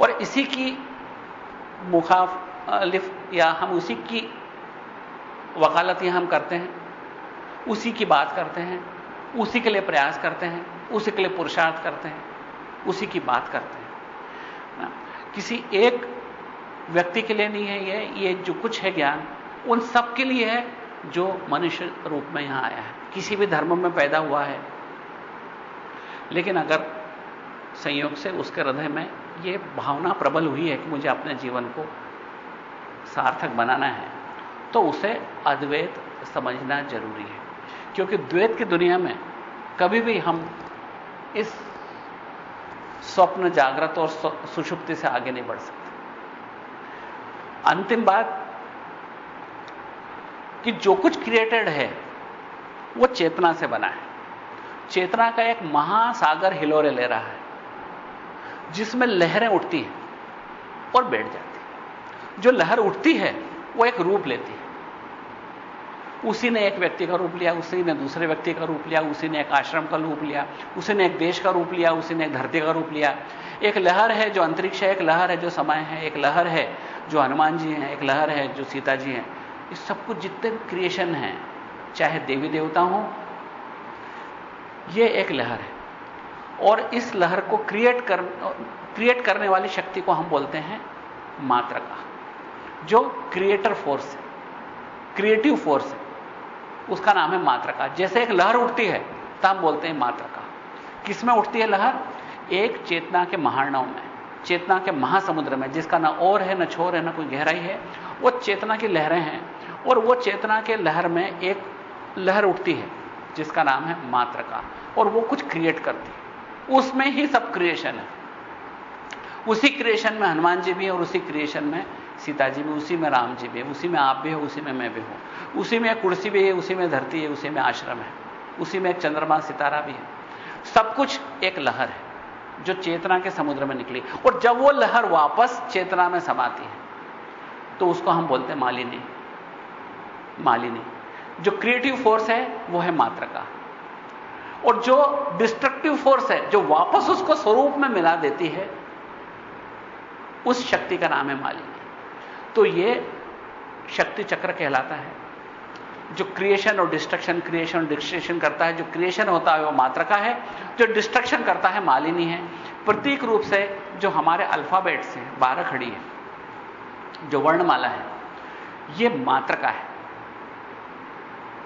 और इसी की मुखालिफ या हम उसी की वकालत हम करते हैं, उसी की बात करते हैं, उसी के लिए प्रयास करते हैं, उसी के लिए पुरुषार्थ करते हैं, उसी की बात करते हैं। ना, किसी एक व्यक्ति के लिए नहीं है ये ये जो कुछ है ज्ञान, उन सब के लिए है जो मनुष्य रूप में यहाँ आया है। किसी भी धर्म में पैदा हुआ है, लेकिन अगर संयोग से उसके हृदय में यह भावना प्रबल हुई है कि मुझे अपने जीवन को सार्थक बनाना है तो उसे अद्वैत समझना ज़रूरी है। क्योंकि द्वैत की दुनिया में कभी भी हम इस स्वप्न जागृत और सुषुप्ति से आगे नहीं बढ़ सकते। अंतिम बात कि जो कुछ क्रिएटेड है, वो चेतना से बना है। चेतना का एक महासागर हिलोरे ले रहा है। जिसमें लहरें उठती हैं और बैठ जाती हैं। जो लहर उठती है, वो एक रूप लेती है। उसी ने एक व्यक्ति का रूप लिया, उसी ने दूसरे व्यक्ति का रूप लिया, उसी ने एक आश्रम का रूप लिया, उसी ने एक देश का रूप लिया, उसी ने एक धरती का रूप लिया। एक लहर है जो अंतरिक्ष है, एक लहर है जो समय है, एक लहर है जो हनुमान जी हैं, एक लहर है जो सीता जी हैं। इस सब कुछ जितने क्रिएशन हैं, चाहे देवी देवता हो, ये एक लहर है। और इस लहर को क्रिएट कर क्रिएट करने वाली शक्ति को हम बोलते हैं मात्रका जो क्रिएटर फोर्स है क्रिएटिव फोर्स है, उसका नाम है मात्रका जैसे एक लहर उठती है तो हम बोलते हैं मात्रका किसमें उठती है लहर? एक चेतना के महारणव में, चेतना के महासमुद्र में, जिसका ना और है, ना छोर है, ना कोई गहराई है, वो चेतना की लहरें हैं, और वो चेतना के लहर में एक लहर उठती है, जिसका नाम है मात्रका और वो कुछ क्रिएट करती है। उसमें ही सब क्रिएशन है। उसी क्रिएशन में हनुमान जी भी है और उसी क्रिएशन में सीता जी भी उसी में राम जी भी है, उसी में आप भी हो, उसी में मैं भी हूँ। उसी में कुर्सी भी है, उसी में धरती है, उसी में आश्रम है। उसी में एक चंद्रमा, सितारा भी है। सब कुछ एक लहर है, जो चेतना के समुद्र में निकली। और जब वो लहर वापस चेतना में समाती है तो उसको हम बोलते हैं मालिनी। मालिनी। जो क्रिएटिव फोर्स है, वो है मात्रका और जो डिस्ट्रक्टिव फोर्स है, जो वापस उसको स्वरूप में मिला देती है, उस शक्ति का नाम है मालिनी। तो ये शक्ति चक्र कहलाता है। जो क्रिएशन और डिस्ट्रक्शन क्रिएशन और डिस्ट्रक्शन करता है, जो क्रिएशन होता है वो मात्रका है, जो डिस्ट्रक्शन करता है मालिनी है। प्रतीक रूप से जो हमारे अल्फ़ाबेट से बारह खड़ी है, जो वर्णमाला है, ये मात्रका है।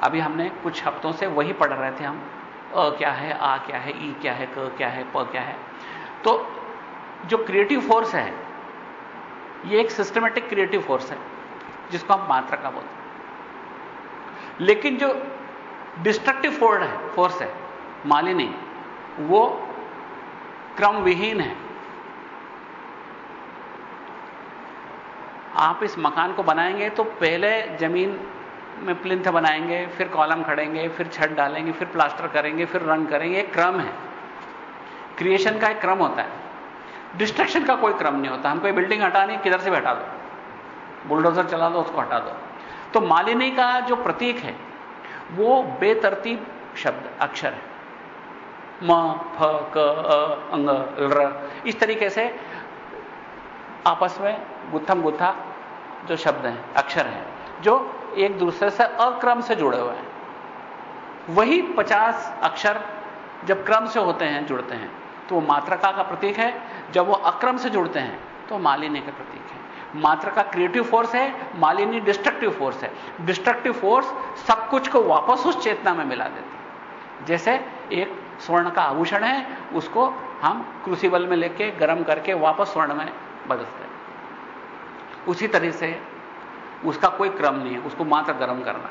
अभी हमने कुछ हफ्तों से वही पढ़ रहे थे हम अ क्या है, आ क्या है, ई क्या है, क क्या है, प क्या है। तो जो क्रिएटिव फोर्स है, ये एक सिस्टमेटिक क्रिएटिव फोर्स है, जिसको हम मात्रा मात्रका बोलते हैं। लेकिन जो डिस्ट्रक्टिव फोर्स है फोर्स है, मालिनी, वो क्रम विहीन है। आप इस मकान को बनाएँगे तो पहले ज़मीन में प्लिंथ बनाएँगे, फिर कॉलम खड़ेंगे, फिर छत डालेंगे, फिर प्लास्टर करेंगे, फिर रंग करेंगे एक क्रम है। क्रिएशन का एक क्रम होता है। डिस्ट्रक्शन का कोई क्रम नहीं होता। हम कोई बिल्डिंग हटानी किधर से भी हटा दो। बुलडोजर चला दो, उसको हटा दो। तो मालिनी का जो प्रतीक है, वो बेतरतीब शब्द, अक्षर है। म, फ, क अंग र। इस तरीके से आपस में गुत्थम गुत्था जो शब्द हैं, अक्षर हैं, जो एक दूसरे से अक्रम से जुड़े हुए हैं। वही पचास अक्षर जब क्रम से होते हैं, जुड़ते हैं तो वो मात्रका का प्रतीक है। जब वो अक्रम से जुड़ते हैं तो मालिनी का प्रतीक है। मात्रका क्रिएटिव फोर्स है, मालिनी डिस्ट्रक्टिव फोर्स है। डिस्ट्रक्टिव फोर्स सब कुछ को वापस उस चेतना में मिला देती है। जैसे एक स्वर्ण का आभूषण है, उसको हम क्रूसिबल में लेके गर्म करके वापस स्वर्ण में बदलते हैं। उसी तरह से उसका कोई क्रम नहीं है, उसको मात्र गर्म करना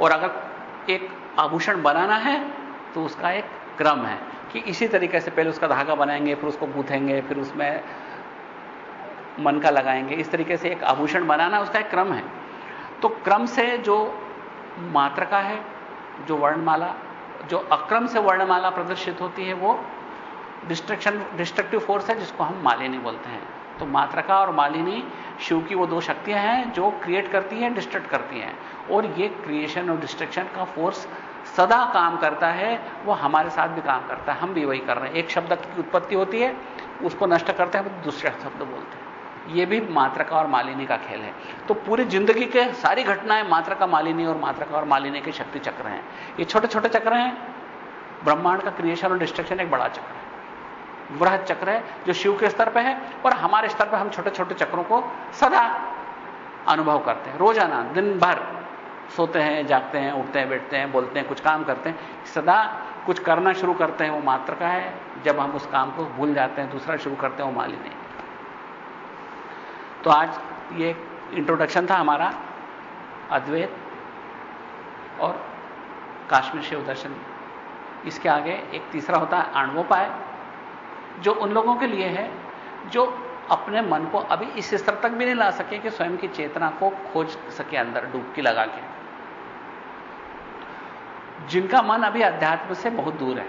और अगर एक आभूषण बनाना है तो उसका एक क्रम है कि इसी तरीके से पहले उसका धागा बनाएँगे, फिर उसको गूंथेंगे, फिर उसमें मन का लगाएँगे, इस तरीके से एक आभूषण बनाना उसका एक क्रम है। तो क्रम से जो मात्रका है, जो वर्णमाला, जो अक्रम से वर्णमाला प्रदर्शित होती है, वो डिस्ट्रक्शन डिस्ट्रक्टिव फोर्स है, जिसको हम मालिनी बोलते हैं। तो मात्रका और मालिनी शिव की वो दो शक्तियाँ हैं जो क्रिएट करती हैं डिस्ट्रक्ट करती हैं। और ये क्रिएशन और डिस्ट्रक्शन का फोर्स सदा काम करता है, वो हमारे साथ भी काम करता है। हम भी वही कर रहे हैं। एक शब्द की उत्पत्ति होती है, उसको नष्ट करते हैं दूसरा शब्द बोलते हैं। ये भी मात्रका और मालिनी का खेल है। तो पूरी ज़िंदगी के सारी घटनाएँ मात्रका, मालिनी और मात्रका और मालिनी के शक्ति चक्र हैं। ये छोटे छोटे चक्र हैं। ब्रह्मांड का क्रिएशन और डिस्ट्रक्शन एक बड़ा चक्र है। वृहद चक्र है, जो शिव के स्तर पर है और हमारे स्तर पर हम छोटे छोटे चक्रों को सदा अनुभव करते हैं। रोज़ाना, दिन भर सोते हैं, जागते हैं, उठते हैं, बैठते हैं, बोलते हैं, कुछ काम करते हैं। सदा कुछ करना शुरू करते हैं, वो मात्र का है। जब हम उस काम को भूल जाते हैं, दूसरा शुरू करते हैं, वो माली नहीं। तो आज ये इंट्रोडक्शन था हमारा, अद्वैत और काश्मीर शिव दर्शन। इसके आगे एक तीसरा होता है, आणवोपाय। जो उन लोगों के लिए है, जो अपने मन को अभी इस स्तर तक भी नहीं ला सके कि स्वयं की चेतना को खोज सके अंदर, डूबकी लगा के। जिनका मन अभी अध्यात्म से बहुत दूर है,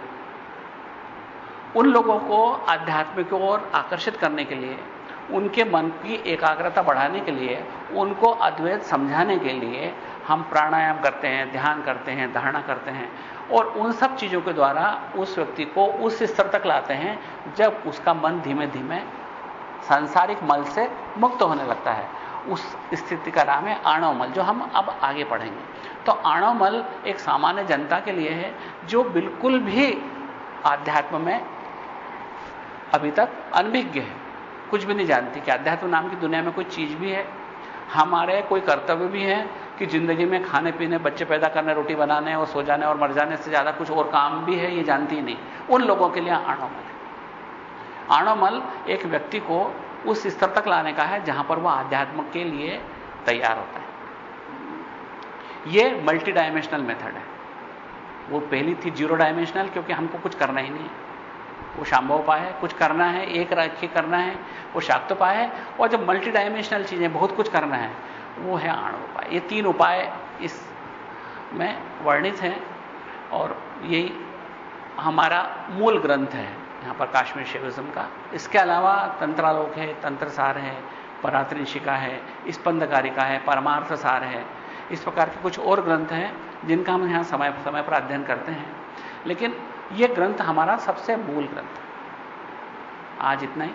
उन लोगों को आध्यात्मिक ओर आकर्षित करने के लिए उनके मन की एकाग्रता बढ़ाने के लिए, उनको अद्वैत समझाने के लिए हम प्राणायाम करते हैं, ध्यान करते हैं, धारणा करते हैं और उन सब चीज़ों के द्वारा उस व्यक्ति को उस स्तर तक लाते हैं जब उसका मन धीमे धीमे सांसारिक मल से मुक्त होने लगता है। उस स्थिति का नाम है आणवमल जो हम अब आगे पढ़ेंगे। तो आणवमल एक सामान्य जनता के लिए है, जो बिल्कुल भी आध्यात्म में अभी तक अनभिज्ञ है। कुछ भी नहीं जानती कि अध्यात्म नाम की दुनिया में कोई चीज़ भी है, हमारे कोई कर्तव्य भी है कि ज़िंदगी में खाने पीने, बच्चे पैदा करने, रोटी बनाने और सो जाने और मर जाने से ज़्यादा कुछ और काम भी है, ये जानती ही नहीं। उन लोगों के लिए आणोमल है। आणवमल एक व्यक्ति को उस स्तर तक लाने का है जहाँ पर वह आध्यात्म के लिए तैयार होता है। यह मल्टी डायमेंशनल मेथड है। वो पहली थी ज़ीरो डायमेंशनल क्योंकि हमको कुछ करना ही नहीं है। वो शांभव उपाय है, कुछ करना है, एक राख्य करना है, वो शाक्तोपाय है, और जब मल्टी डायमेंशनल चीज़ें, बहुत कुछ करना है, वो है आणव उपाय। ये तीन उपाय इस में वर्णित हैं, और यही हमारा मूल ग्रंथ है, यहाँ पर काश्मीर शिविज्म का। इसके अलावा तंत्रालोक है, तंत्रसार है, परात्रिशिका है, स्पंदकारिका है परमार्थ सार है। इस प्रकार के कुछ और ग्रंथ हैं, जिनका हम यहाँ समय समय पर अध्ययन करते हैं। लेकिन यह ग्रंथ हमारा सबसे मूल ग्रंथ है। आज इतना ही।